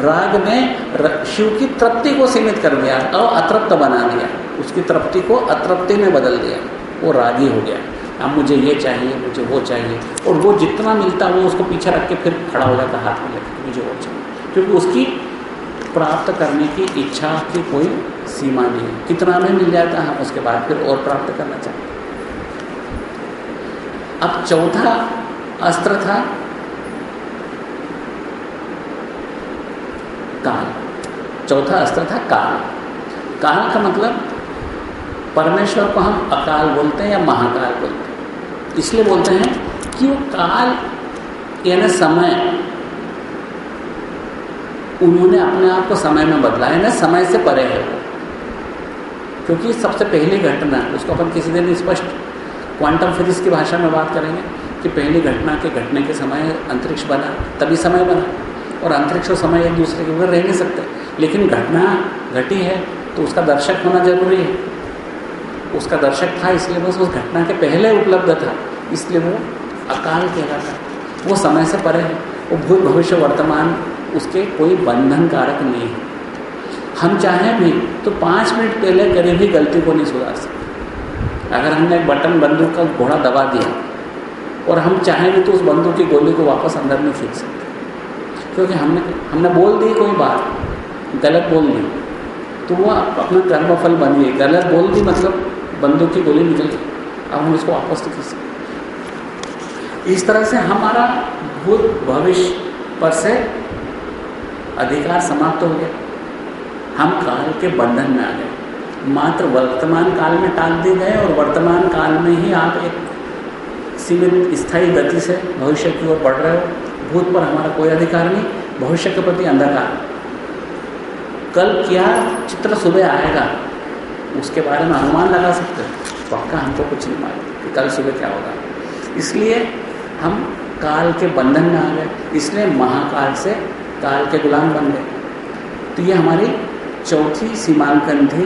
Speaker 1: राग ने शिव की तृप्ति को सीमित कर दिया और अतृप्त बना दिया। उसकी तृप्ति को अतृप्ति में बदल दिया। वो रागी हो गया। अब मुझे ये चाहिए, मुझे वो चाहिए और वो जितना मिलता वो उसको पीछे रख के फिर खड़ा हो जाता, हाथ में लेकर मुझे वो चाहिए। क्योंकि उसकी प्राप्त करने की इच्छा की कोई सीमा नहीं है। कितना में मिल जाता है, उसके बाद फिर और प्राप्त करना चाहते अब चौथा अस्त्र था काल। चौथा अस्त्र था काल। काल का मतलब परमेश्वर को हम अकाल बोलते हैं या महाकाल बोलते हैं। इसलिए बोलते हैं कि वो काल यानी समय उन्होंने अपने आप को समय में बदला है, ना समय से परे है वो। क्योंकि सबसे पहली घटना उसको अपन किसी दिन स्पष्ट क्वांटम फिजिक्स की भाषा में बात करेंगे कि पहली घटना के घटने के समय अंतरिक्ष बना, तभी समय बना। और अंतरिक्ष और समय एक दूसरे के ऊपर रह नहीं सकते। लेकिन घटना घटी है तो उसका दर्शक होना ज़रूरी है। उसका दर्शक था, इसलिए बस उस घटना के पहले उपलब्ध था, इसलिए वो अकाल कहलाता है। वो समय से परे है, वो भूत भविष्य वर्तमान उसके कोई बंधन कारक नहीं है। हम चाहें भी तो पाँच मिनट पहले करे भी गलती को नहीं सुधार सकते। अगर हमने एक बटन बंदूक का घोड़ा दबा दिया, और हम चाहें भी तो उस बंदूक की गोली को वापस अंदर नहीं खींच सकते। क्योंकि हमने हमने बोल दी कोई बात, गलत बोल दी तो वो अपना कर्म फल बन गई। गलत बोल दी मतलब बंदूक की गोली निकल गई। अब हम इसको वापस नहीं खींच सकते इस तरह से हमारा भूत भविष्य पर से अधिकार समाप्त हो गया। हम काल के बंधन में आ गए। मात्र वर्तमान काल में टाल दिए गए और वर्तमान काल में ही आप एक सीमित, स्थायी गति से भविष्य की ओर बढ़ रहे हो। भूत पर हमारा कोई अधिकार नहीं, भविष्य के प्रति अंधकार। कल क्या चित्र सुबह आएगा, उसके बारे में अनुमान लगा सकते हैं। पक्का हमको कुछ नहीं मालूम कि कल सुबह क्या होगा। इसलिए हम काल के बंधन में आ गए। इसलिए महाकाल से काल के गुलाम बन गए। तो ये हमारी चौथी सीमांकन थी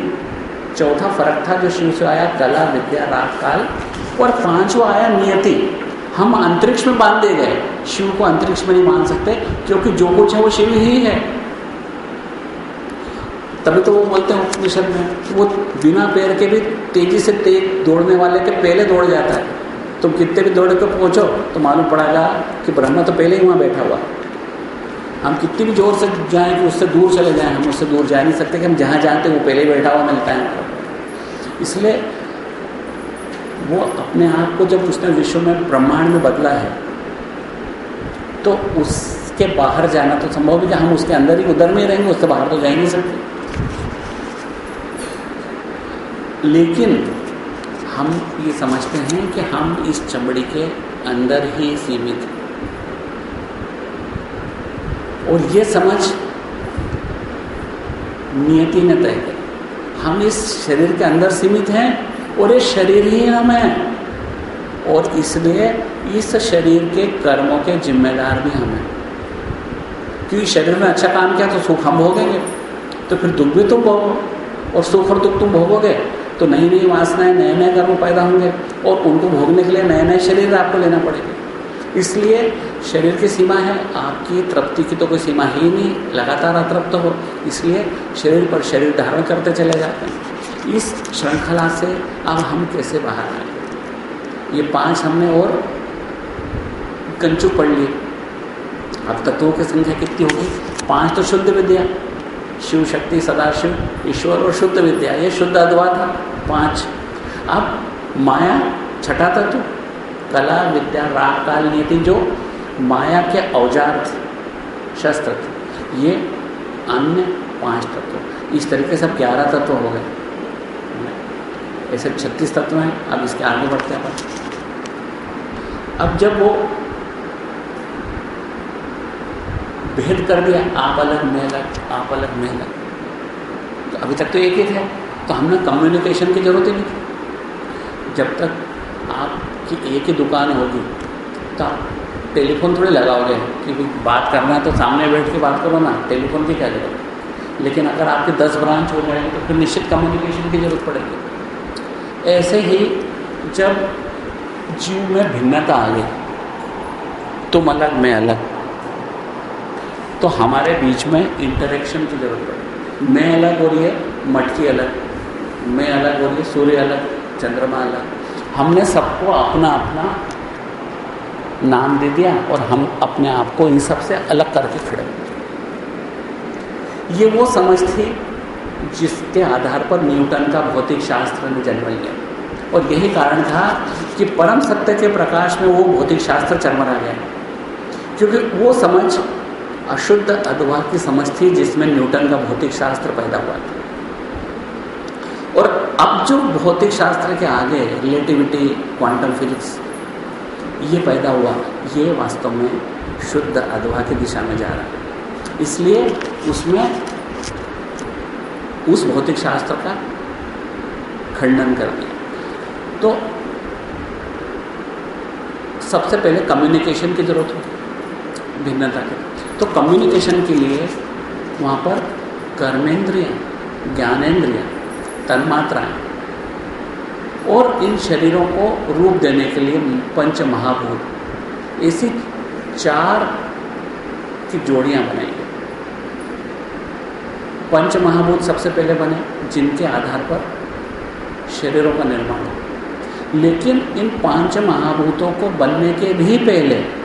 Speaker 1: चौथा फ़र्क था जो शिव से आया, कला, विद्या, राग, काल, और पांचवा आया नियति। हम अंतरिक्ष में बाँध दे गए। शिव को अंतरिक्ष में नहीं मान सकते, क्योंकि जो कुछ है वो शिव ही है। तभी तो वो बोलते हैं उपनिषद में, वो बिना पैर के भी तेज़ी से तेज दौड़ने वाले के पहले दौड़ जाता है। तुम कितने भी दौड़ के पहुंचो तो मालूम पड़ेगा कि ब्रह्मा तो पहले ही वहाँ बैठा हुआ हम कितनी भी ज़ोर से जाएँ कि उससे दूर चले जाएँ, हम उससे दूर जा नहीं सकते कि हम जहाँ जाते हैं, वो पहले ही बैठा हुआ मिलता है इसलिए वो अपने आप को जब उसने विश्व में ब्रह्मांड में बदला है तो उसके बाहर जाना तो संभव है कि हम उसके अंदर ही उधर में रहेंगे, उससे बाहर तो जा ही नहीं सकते। लेकिन हम ये समझते हैं कि हम इस चमड़ी के अंदर ही सीमित हैं और ये समझ नियति ने तय कर हम इस शरीर के अंदर सीमित हैं और ये शरीर ही हम हैं। और इसलिए इस शरीर के कर्मों के जिम्मेदार भी हम हैं। क्योंकि शरीर में अच्छा काम किया तो सुख हम भोगेंगे। तो फिर दुख भी तुम भोगो और सुख और दुख तुम भोगोगे। तो नई नई वासनाएँ, नए नए कर्म पैदा होंगे और उनको भोगने के लिए नए नए शरीर आपको लेना पड़ेगा। इसलिए शरीर की सीमा है, आपकी तृप्ति की तो कोई सीमा ही नहीं, लगातार अतृप्त हो। इसलिए शरीर पर शरीर धारण करते चले जाते हैं। इस श्रृंखला से अब हम कैसे बाहर आए? ये पाँच हमने और कंचू पढ़ लिए। अब तत्वों की संख्या कितनी होगी? पाँच तो शुद्ध विद्या, शिव शक्ति, सदाशिव, ईश्वर और शुद्ध विद्या, ये शुद्ध अद्वा था, पाँच। अब माया, छठा तत्व, कला, विद्या राग काल नीति, जो माया के औज़ार थे, शस्त्र थे। ये अन्य पाँच तत्व। इस तरीके से अब ग्यारह तत्व हो गए। ऐसे छत्तीस तत्व हैं, अब इसके आगे बढ़ते हैं अपन। अब जब वो भेद कर दिया, आप अलग, मैं अलग, आप अलग, मैं अलग तो अभी तक तो एक ही थे तो हमने कम्युनिकेशन की ज़रूरत ही नहीं थी। जब तक आपकी एक ही दुकान होगी तो आप टेलीफोन थोड़ी लगाओगे? कि बात करना है तो सामने बैठ के बात करो ना, टेलीफोन की क्या ज़रूरत? लेकिन अगर आपके दस ब्रांच हो जाएँगे तो फिर निश्चित कम्युनिकेशन की ज़रूरत पड़ेगी। ऐसे ही जब जीव में भिन्नता आ गई तुम अलग, मैं अलग तो हमारे बीच में इंटरेक्शन की ज़रूरत पड़ेगी। मैं अलग हो रही है, मटकी अलग, मैं अलग हो रही है, सूर्य अलग, चंद्रमा अलग। हमने सबको अपना अपना नाम दे दिया और हम अपने आप को इन सबसे अलग करके खड़े ये वो समझ थी जिसके आधार पर न्यूटन का भौतिक शास्त्र ने जन्म लिया। और यही कारण था कि परम सत्य के प्रकाश में वो भौतिक शास्त्र चरमरा गया। क्योंकि वो समझ, अशुद्ध अधवा की समझ थी जिसमें न्यूटन का भौतिक शास्त्र पैदा हुआ था। और अब जो भौतिक शास्त्र के आगे रिलेटिविटी क्वांटम फिजिक्स ये पैदा हुआ। ये वास्तव में शुद्ध अधवा की दिशा में जा रहा है। इसलिए उसमें उस भौतिक शास्त्र का खंडन कर दिया तो सबसे पहले कम्युनिकेशन की ज़रूरत हो, भिन्नता के। तो कम्युनिकेशन के लिए वहाँ पर कर्मेंद्रिय ज्ञानेन्द्रिय तन्मात्राएँ और इन शरीरों को रूप देने के लिए पंच महाभूत। ऐसी चार की जोड़ियाँ बनाई गई। पंच महाभूत सबसे पहले बने, जिनके आधार पर शरीरों का निर्माण हो। लेकिन इन पाँच महाभूतों को बनने के भी पहले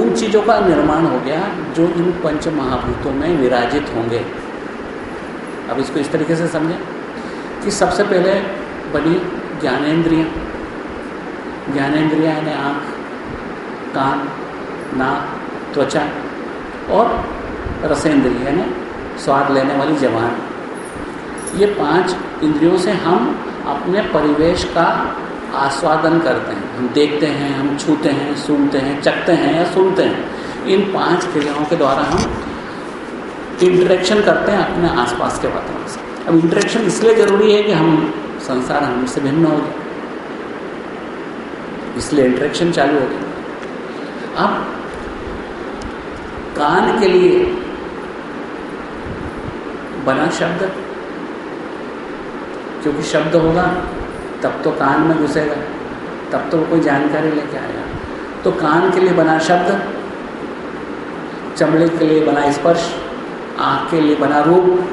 Speaker 1: उन चीज़ों का निर्माण हो गया जो इन पंच महाभूतों में विराजित होंगे। अब इसको इस तरीके से समझें। कि सबसे पहले बनी ज्ञानेन्द्रियाँ ज्ञानेन्द्रियाँ यानी आँख, कान, नाक, त्वचा और रसेंद्रिय यानी स्वाद लेने वाली जवान। ये पाँच इंद्रियों से हम अपने परिवेश का आस्वादन करते हैं। हम देखते हैं, हम छूते हैं, सुनते हैं, चखते हैं या सुनते हैं। इन पाँच क्रियाओं के द्वारा हम इंटरेक्शन करते हैं अपने आसपास के वातावरण अब इंटरेक्शन इसलिए ज़रूरी है कि हम संसार हमसे भिन्न हो गए इसलिए इंटरेक्शन चालू हो गया। अब कान के लिए बना शब्द। क्योंकि शब्द होगा, तब तो कान में घुसेगा, तब तो कोई जानकारी लेके आएगा। तो कान के लिए बना शब्द, चमड़े के लिए बना स्पर्श, आँख के लिए बना रूप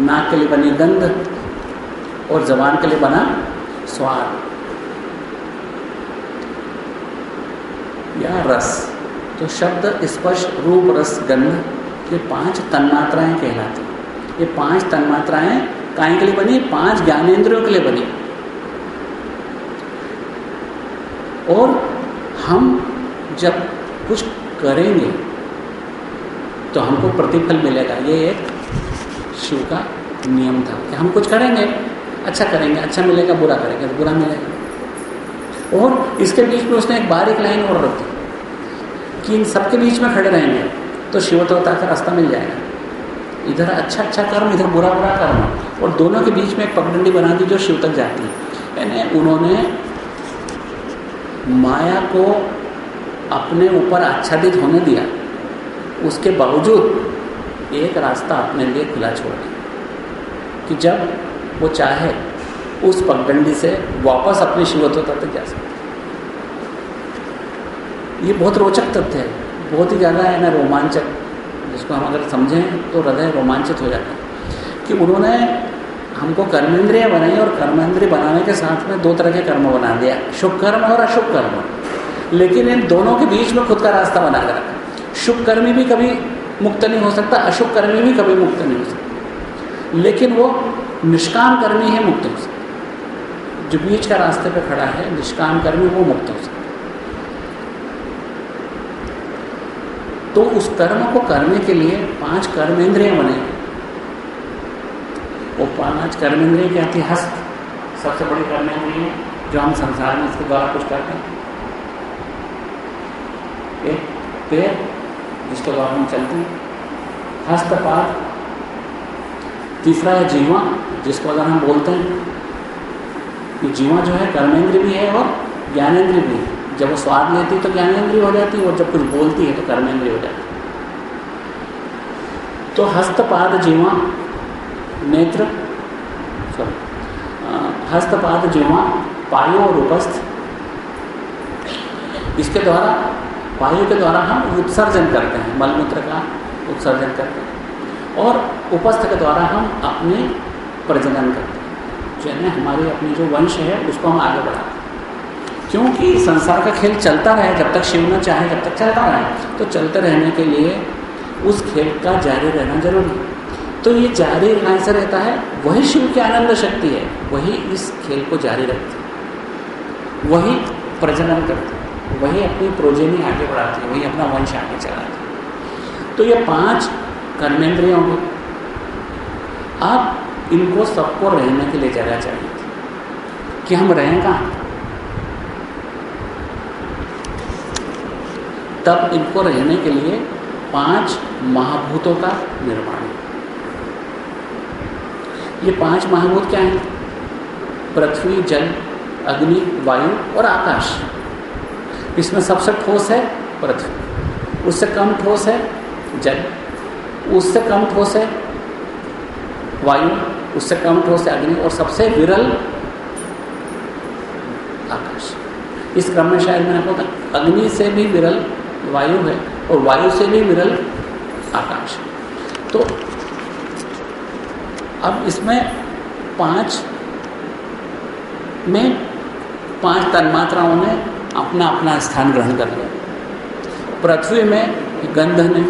Speaker 1: नाक के लिए बनी गंध और जबान के लिए बना स्वाद। या रस तो शब्द स्पर्श, रूप, रस, गंध, ये पाँच तन्मात्राएँ कहलाती ये पाँच तन्मात्राएँ काय के लिए बनी? पाँच ज्ञानेन्द्रियों के लिए बनी। और हम जब कुछ करेंगे तो हमको प्रतिफल मिलेगा। ये एक शिव का नियम था कि हम कुछ करेंगे अच्छा करेंगे अच्छा मिलेगा, बुरा करेंगे तो बुरा मिलेगा। और इसके बीच में उसने एक बारीक लाइन और रखी कि इन सबके बीच में खड़े रहेंगे तो शिवत्वता का रास्ता मिल जाएगा। इधर अच्छा अच्छा कर्म, इधर बुरा बुरा कर्म। और दोनों के बीच में एक पगडंडी बना दी जो शिव तक जाती है। यानी उन्होंने माया को अपने ऊपर आच्छादित होने दिया। उसके बावजूद एक रास्ता अपने लिए खुला छोड़ दिया। कि जब वो चाहे, उस पगडंडी से वापस अपने शिवत्वता तक जा सकते? ये बहुत रोचक तथ्य है। बहुत ही ज़्यादा है ना रोमांचक। जिसको हम अगर समझें तो हृदय रोमांचित हो जाता है। कि उन्होंने हमको कर्मेंद्रिय बनाई और कर्मेंद्रिय बनाने के साथ में दो तरह के कर्म बना दिया। शुभ कर्म और अशुभ कर्म लेकिन इन दोनों के बीच में खुद का रास्ता बना कर शुभ कर्मी भी कभी मुक्त नहीं हो सकता अशुभ कर्मी भी कभी मुक्त नहीं हो सकता लेकिन वो निष्काम कर्मी है मुक्त हो सकता जो बीच का रास्ते पे खड़ा है, निष्काम कर्मी वो मुक्त हो सकता तो उस कर्म को करने के लिए पाँच कर्मेंद्रिय बने वो पाँच कर्मेंद्रिय क्या थी? हस्त, सबसे बड़ी कर्मेंद्रिय जो हम संसार में इसके द्वारा कुछ करते हैं। पैर जिसके द्वारा हम चलते हैं। हस्तपाद, तीसरा है जीवा, जिसको अगर हम बोलते हैं कि जीवा जो है कर्मेंद्र भी है और ज्ञानेन्द्र भी है। जब वो स्वाद लेती है तो ज्ञानेन्द्रिय हो जाती है और जब कुछ बोलती है तो कर्मेंद्रिय हो जाती है। तो हस्तपाद जीवा, नेत्र सॉरी हस्तपाद जीवा, पायो और उपस्थ। इसके द्वारा वायु के द्वारा हम उत्सर्जन करते हैं मलमूत्र का उत्सर्जन करते हैं। और उपस्थ के द्वारा हम अपने प्रजनन करते हैं। यानी हमारी अपनी जो वंश है, उसको हम आगे बढ़ाते हैं। क्योंकि संसार का खेल चलता रहे, जब तक शिव न चाहे, जब तक चलता रहे तो चलते रहने के लिए उस खेल का जारी रहना ज़रूरी है। तो ये जारी रहने से रहता है, वही शिव की आनंद शक्ति है, वही इस खेल को जारी रखती है। वही प्रजनन करती है। वही अपनी प्रोजेनी आगे बढ़ाती है, वही अपना वंश आगे चलाती है। तो ये पाँच कर्मेंद्रियों होंगे। अब इनको सबको रहने के लिए जगह चाहिए थी। कि हम रहें कहाँ? तब इनको रहने के लिए पाँच महाभूतों का निर्माण। ये पाँच महाभूत क्या हैं? पृथ्वी, जल, अग्नि, वायु और आकाश। इसमें सबसे ठोस है पृथ्वी उससे कम ठोस है जल। उससे कम ठोस है वायु। उससे कम ठोस है अग्नि। और सबसे विरल आकाश। इस क्रम में शायद मैंने आपको अग्नि से भी विरल वायु है और वायु से भी विरल आकाश। तो अब इसमें पाँच में पाँच तन्मात्राओं ने अपना अपना स्थान ग्रहण कर लिया। पृथ्वी में गंध ने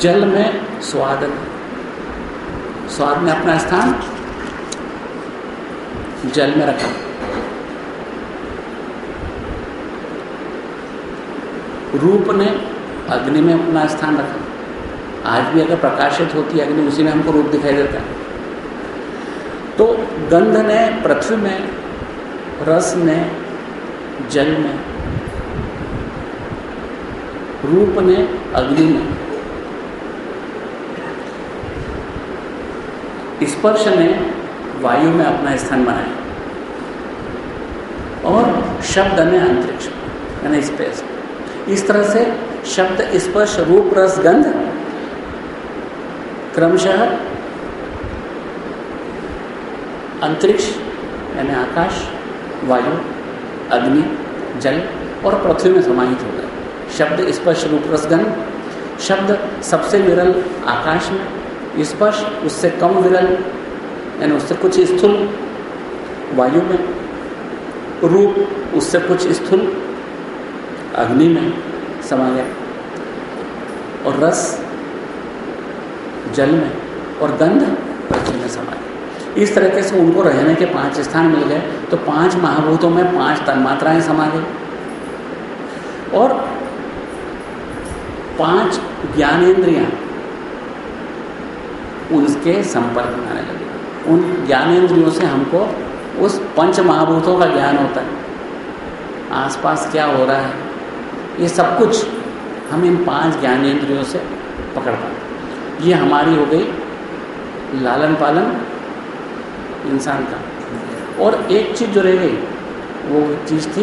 Speaker 1: जल में स्वाद ने स्वाद ने अपना स्थान जल में रखा। रूप ने अग्नि में अपना स्थान रखा। आज भी अगर प्रकाशित होती है अग्नि, उसी में हमको रूप दिखाई देता है। तो गंध ने पृथ्वी में, रस ने जल में। रूप ने अग्नि में। स्पर्श ने वायु में अपना स्थान बनाया। और शब्द ने अंतरिक्ष। यानी स्पेस इस तरह से शब्द, स्पर्श, रूप, रस, गंध क्रमशः अंतरिक्ष, यानी आकाश, वायु अग्नि, जल और पृथ्वी में समाहित हो। गए शब्द स्पर्श रूप रस गंध शब्द सबसे विरल आकाश में। स्पर्श उससे कम विरल, यानी उससे कुछ स्थूल वायु में। रूप उससे कुछ स्थूल अग्नि में समा गया और रस जल में और गंध पृथ्वी में समा गया इस तरीके से उनको रहने के पाँच स्थान मिल गए। तो पाँच महाभूतों में पाँच तन्मात्राएँ समा गई। और पाँच ज्ञानेन्द्रियाँ उनके संपर्क में आने लगे। उन ज्ञानेन्द्रियों से हमको उस पंच महाभूतों का ज्ञान होता है। आसपास क्या हो रहा है? ये सब कुछ हम इन पाँच ज्ञानेन्द्रियों से पकड़ पाते ये हमारी हो गई लालन पालन इंसान का। और एक चीज़ जो रह गई, वो चीज़ थी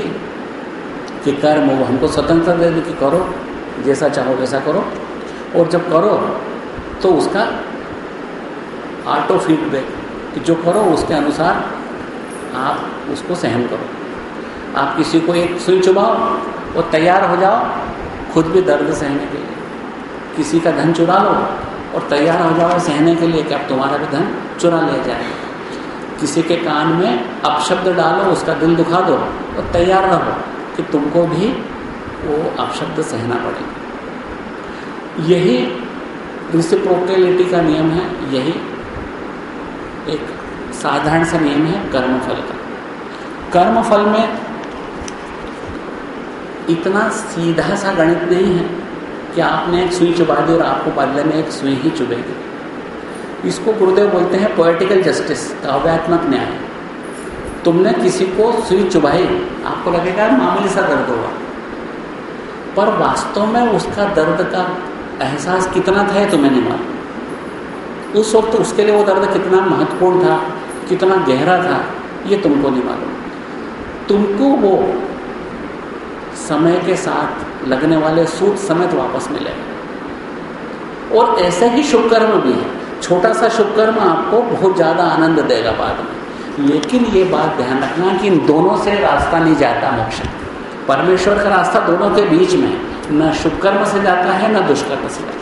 Speaker 1: कि कर्म, वो हमको स्वतंत्रता दे दी कि करो, जैसा चाहो वैसा करो। और जब करो तो उसका ऑटो फीडबैक कि जो करो, उसके अनुसार आप उसको सहन करो। आप किसी को एक सुई चुबाओ और तैयार हो जाओ खुद भी दर्द सहने के लिए। किसी का धन चुरा लो और तैयार हो जाओ सहने के लिए कि अब तुम्हारा भी धन चुरा लिया जाए किसी के कान में अपशब्द डालो, उसका दिल दुखा दो और तैयार रहो कि तुमको भी वो अपशब्द सहना पड़ेगा। यही रिसिप्रोकेलिटी का नियम है, यही एक साधारण सा नियम है कर्मफल का। कर्मफल में इतना सीधा सा गणित नहीं है कि आपने एक सुई चुबा दी और आपको बदले में एक सुई ही चुभेगी। इसको गुरुदेव बोलते हैं पोएटिकल जस्टिस काव्यात्मक न्याय। तुमने किसी को सुई चुभाई आपको लगेगा मामूली सा दर्द होगा। पर वास्तव में उसका दर्द का एहसास कितना था तुम्हें नहीं मालूम। उस वक्त उसके लिए वो दर्द कितना महत्वपूर्ण था, कितना गहरा था, ये तुमको नहीं मालूम। तुमको वो समय के साथ लगने वाले सूट समेत वापस मिलेगा और ऐसे ही शुभ कर्म भी है। छोटा सा शुभ कर्म आपको बहुत ज़्यादा आनंद देगा बाद में। लेकिन ये बात ध्यान रखना कि इन दोनों से रास्ता नहीं जाता मोक्ष। परमेश्वर का रास्ता दोनों के बीच में न शुभ कर्म से जाता है, न दुष्कर्म से जाता है।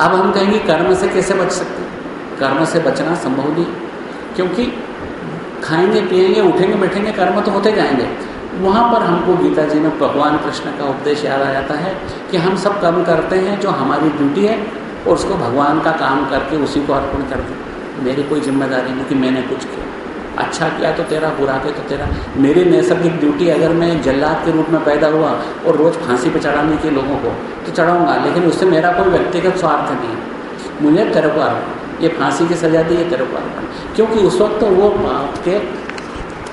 Speaker 1: अब हम कहेंगे कर्म से कैसे बच सकते कर्म से बचना संभव नहीं क्योंकि खाएँगे, पिएँगे, उठेंगे, बैठेंगे, कर्म तो होते जाएँगे। वहाँ पर हमको गीता जी में भगवान कृष्ण का उपदेश याद आ जाता है कि हम सब कर्म करते हैं जो हमारी ड्यूटी है और उसको भगवान का काम करके उसी को अर्पण कर दें मेरी कोई ज़िम्मेदारी नहीं कि मैंने कुछ किया। अच्छा किया तो तेरा, बुरा किया तो तेरा। मेरी नैसर्गिक ड्यूटी अगर मैं जल्लाद के रूप में पैदा हुआ और रोज़ फांसी पर चढ़ाने के लोगों को तो चढ़ाऊँगा, लेकिन उससे मेरा कोई व्यक्तिगत स्वार्थ नहीं मुझे तेरे को ये फांसी की सजा दी है तेरे को अर्पण क्योंकि उस वक्त तो वो के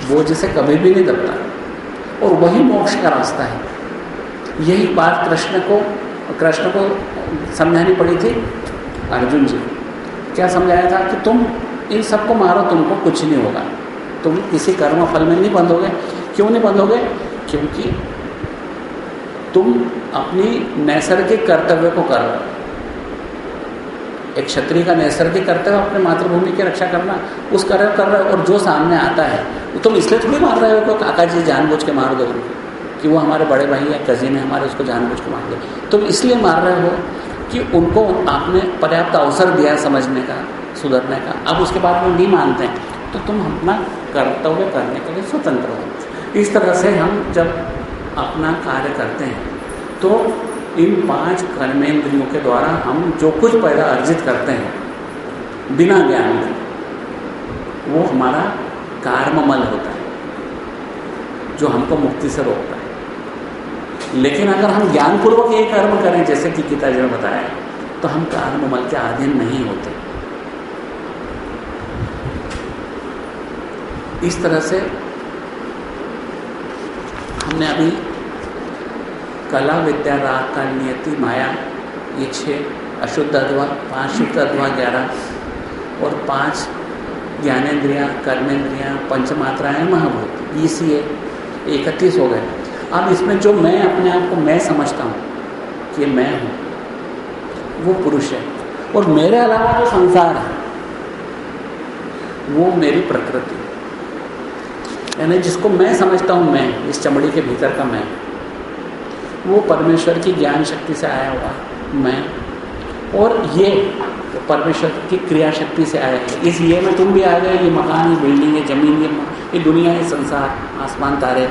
Speaker 1: बोझ से कभी भी नहीं दबता। और वही मोक्ष का रास्ता है। यही बात कृष्ण को कृष्ण को समझानी पड़ी थी? अर्जुन जी, क्या समझाया था कि तुम इन सबको मारो, तुमको कुछ नहीं होगा। तुम किसी कर्म फल में नहीं बंधोगे। क्यों नहीं बंधोगे? क्योंकि तुम अपनी नैसर्गिक कर्तव्य को कर रहे एक क्षत्रिय का नैसर्गिक कर्तव्य अपने मातृभूमि की रक्षा करना, उस कर्तव्य कर रहे हो, और जो सामने आता है तुम इसलिए थोड़ी मार रहे हो कि काका जी जानबूझ के मार दो कि वो हमारे बड़े भाई या कजिन है, हमारे उसको जानबूझ के मार दो तुम इसलिए मार रहे हो कि उनको आपने पर्याप्त अवसर दिया समझने का, सुधरने का। अब उसके बाद में नहीं मानते हैं। तो तुम अपना कर्तव्य करने के लिए स्वतंत्र हो। इस तरह से हम जब अपना कार्य करते हैं तो इन पाँच कर्मेंद्रियों के द्वारा हम जो कुछ पैदा अर्जित करते हैं, बिना ज्ञान के, वो हमारा कार्ममल होता है, जो हमको मुक्ति से रोकता है। लेकिन अगर हम ज्ञानपूर्वक ये कर्म करें, जैसे कि गीता जी ने बताया तो हम कर्ममल के अधीन नहीं होते। इस तरह से हमने अभी कला विद्या राग का नियति माया, ये छः अशुद्ध अथवा पाँच शुद्ध अधवा ग्यारह, और पाँच ज्ञानेन्द्रियाँ कर्मेंद्रियाँ पंचमात्राएँ, महाभूत, ये सी इकतीस हो गए। अब इसमें जो मैं अपने आप को मैं समझता हूँ कि मैं हूँ, वो पुरुष है। और मेरे अलावा जो संसार है, वो मेरी प्रकृति यानी जिसको मैं समझता हूँ मैं, इस चमड़ी के भीतर का मैं, वो परमेश्वर की ज्ञान शक्ति से आया हुआ मैं। और ये परमेश्वर की क्रिया शक्ति से आया है। इस ये में तुम भी आ गए, ये मकान, ये बिल्डिंग है ज़मीन, ये ये दुनिया है संसार, आसमान, तारे।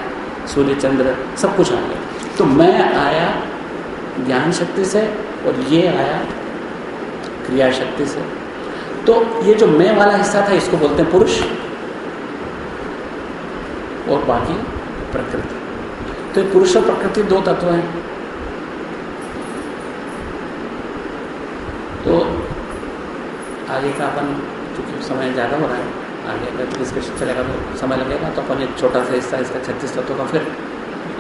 Speaker 1: सूर्य चंद्र सब कुछ आ गया। तो मैं आया ज्ञान शक्ति से और ये आया क्रिया शक्ति से। तो ये जो मैं वाला हिस्सा था, इसको बोलते हैं पुरुष और बाकी प्रकृति। तो ये पुरुष और प्रकृति दो तत्व हैं। तो आगे का अपन, चूँकि समय ज़्यादा हो रहा है आगे अगर डिस्कशन चलेगा तो समय लगेगा तो अपन एक छोटा सा हिस्सा, इसका छत्तीस तत्वों का फिर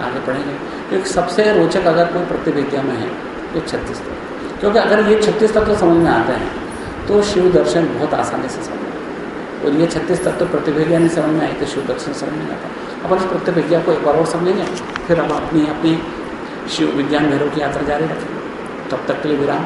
Speaker 1: आगे पढ़ेंगे। क्योंकि सबसे रोचक अगर कोई प्रतिविद्या में है तो छत्तीस तत्व। क्योंकि अगर ये छत्तीस तत्व समझ में आते हैं तो शिव दर्शन बहुत आसानी से समझ और ये छत्तीस तत्व प्रतिविद्या नहीं समझ में आई तो शिव दर्शन समझ में आता। अपन इस प्रतिविद्या को एक बार और समझेंगे, फिर हम अपनी अपनी शिव विज्ञान भैरव की यात्रा जारी रखेंगे। तब तक के लिए विराम।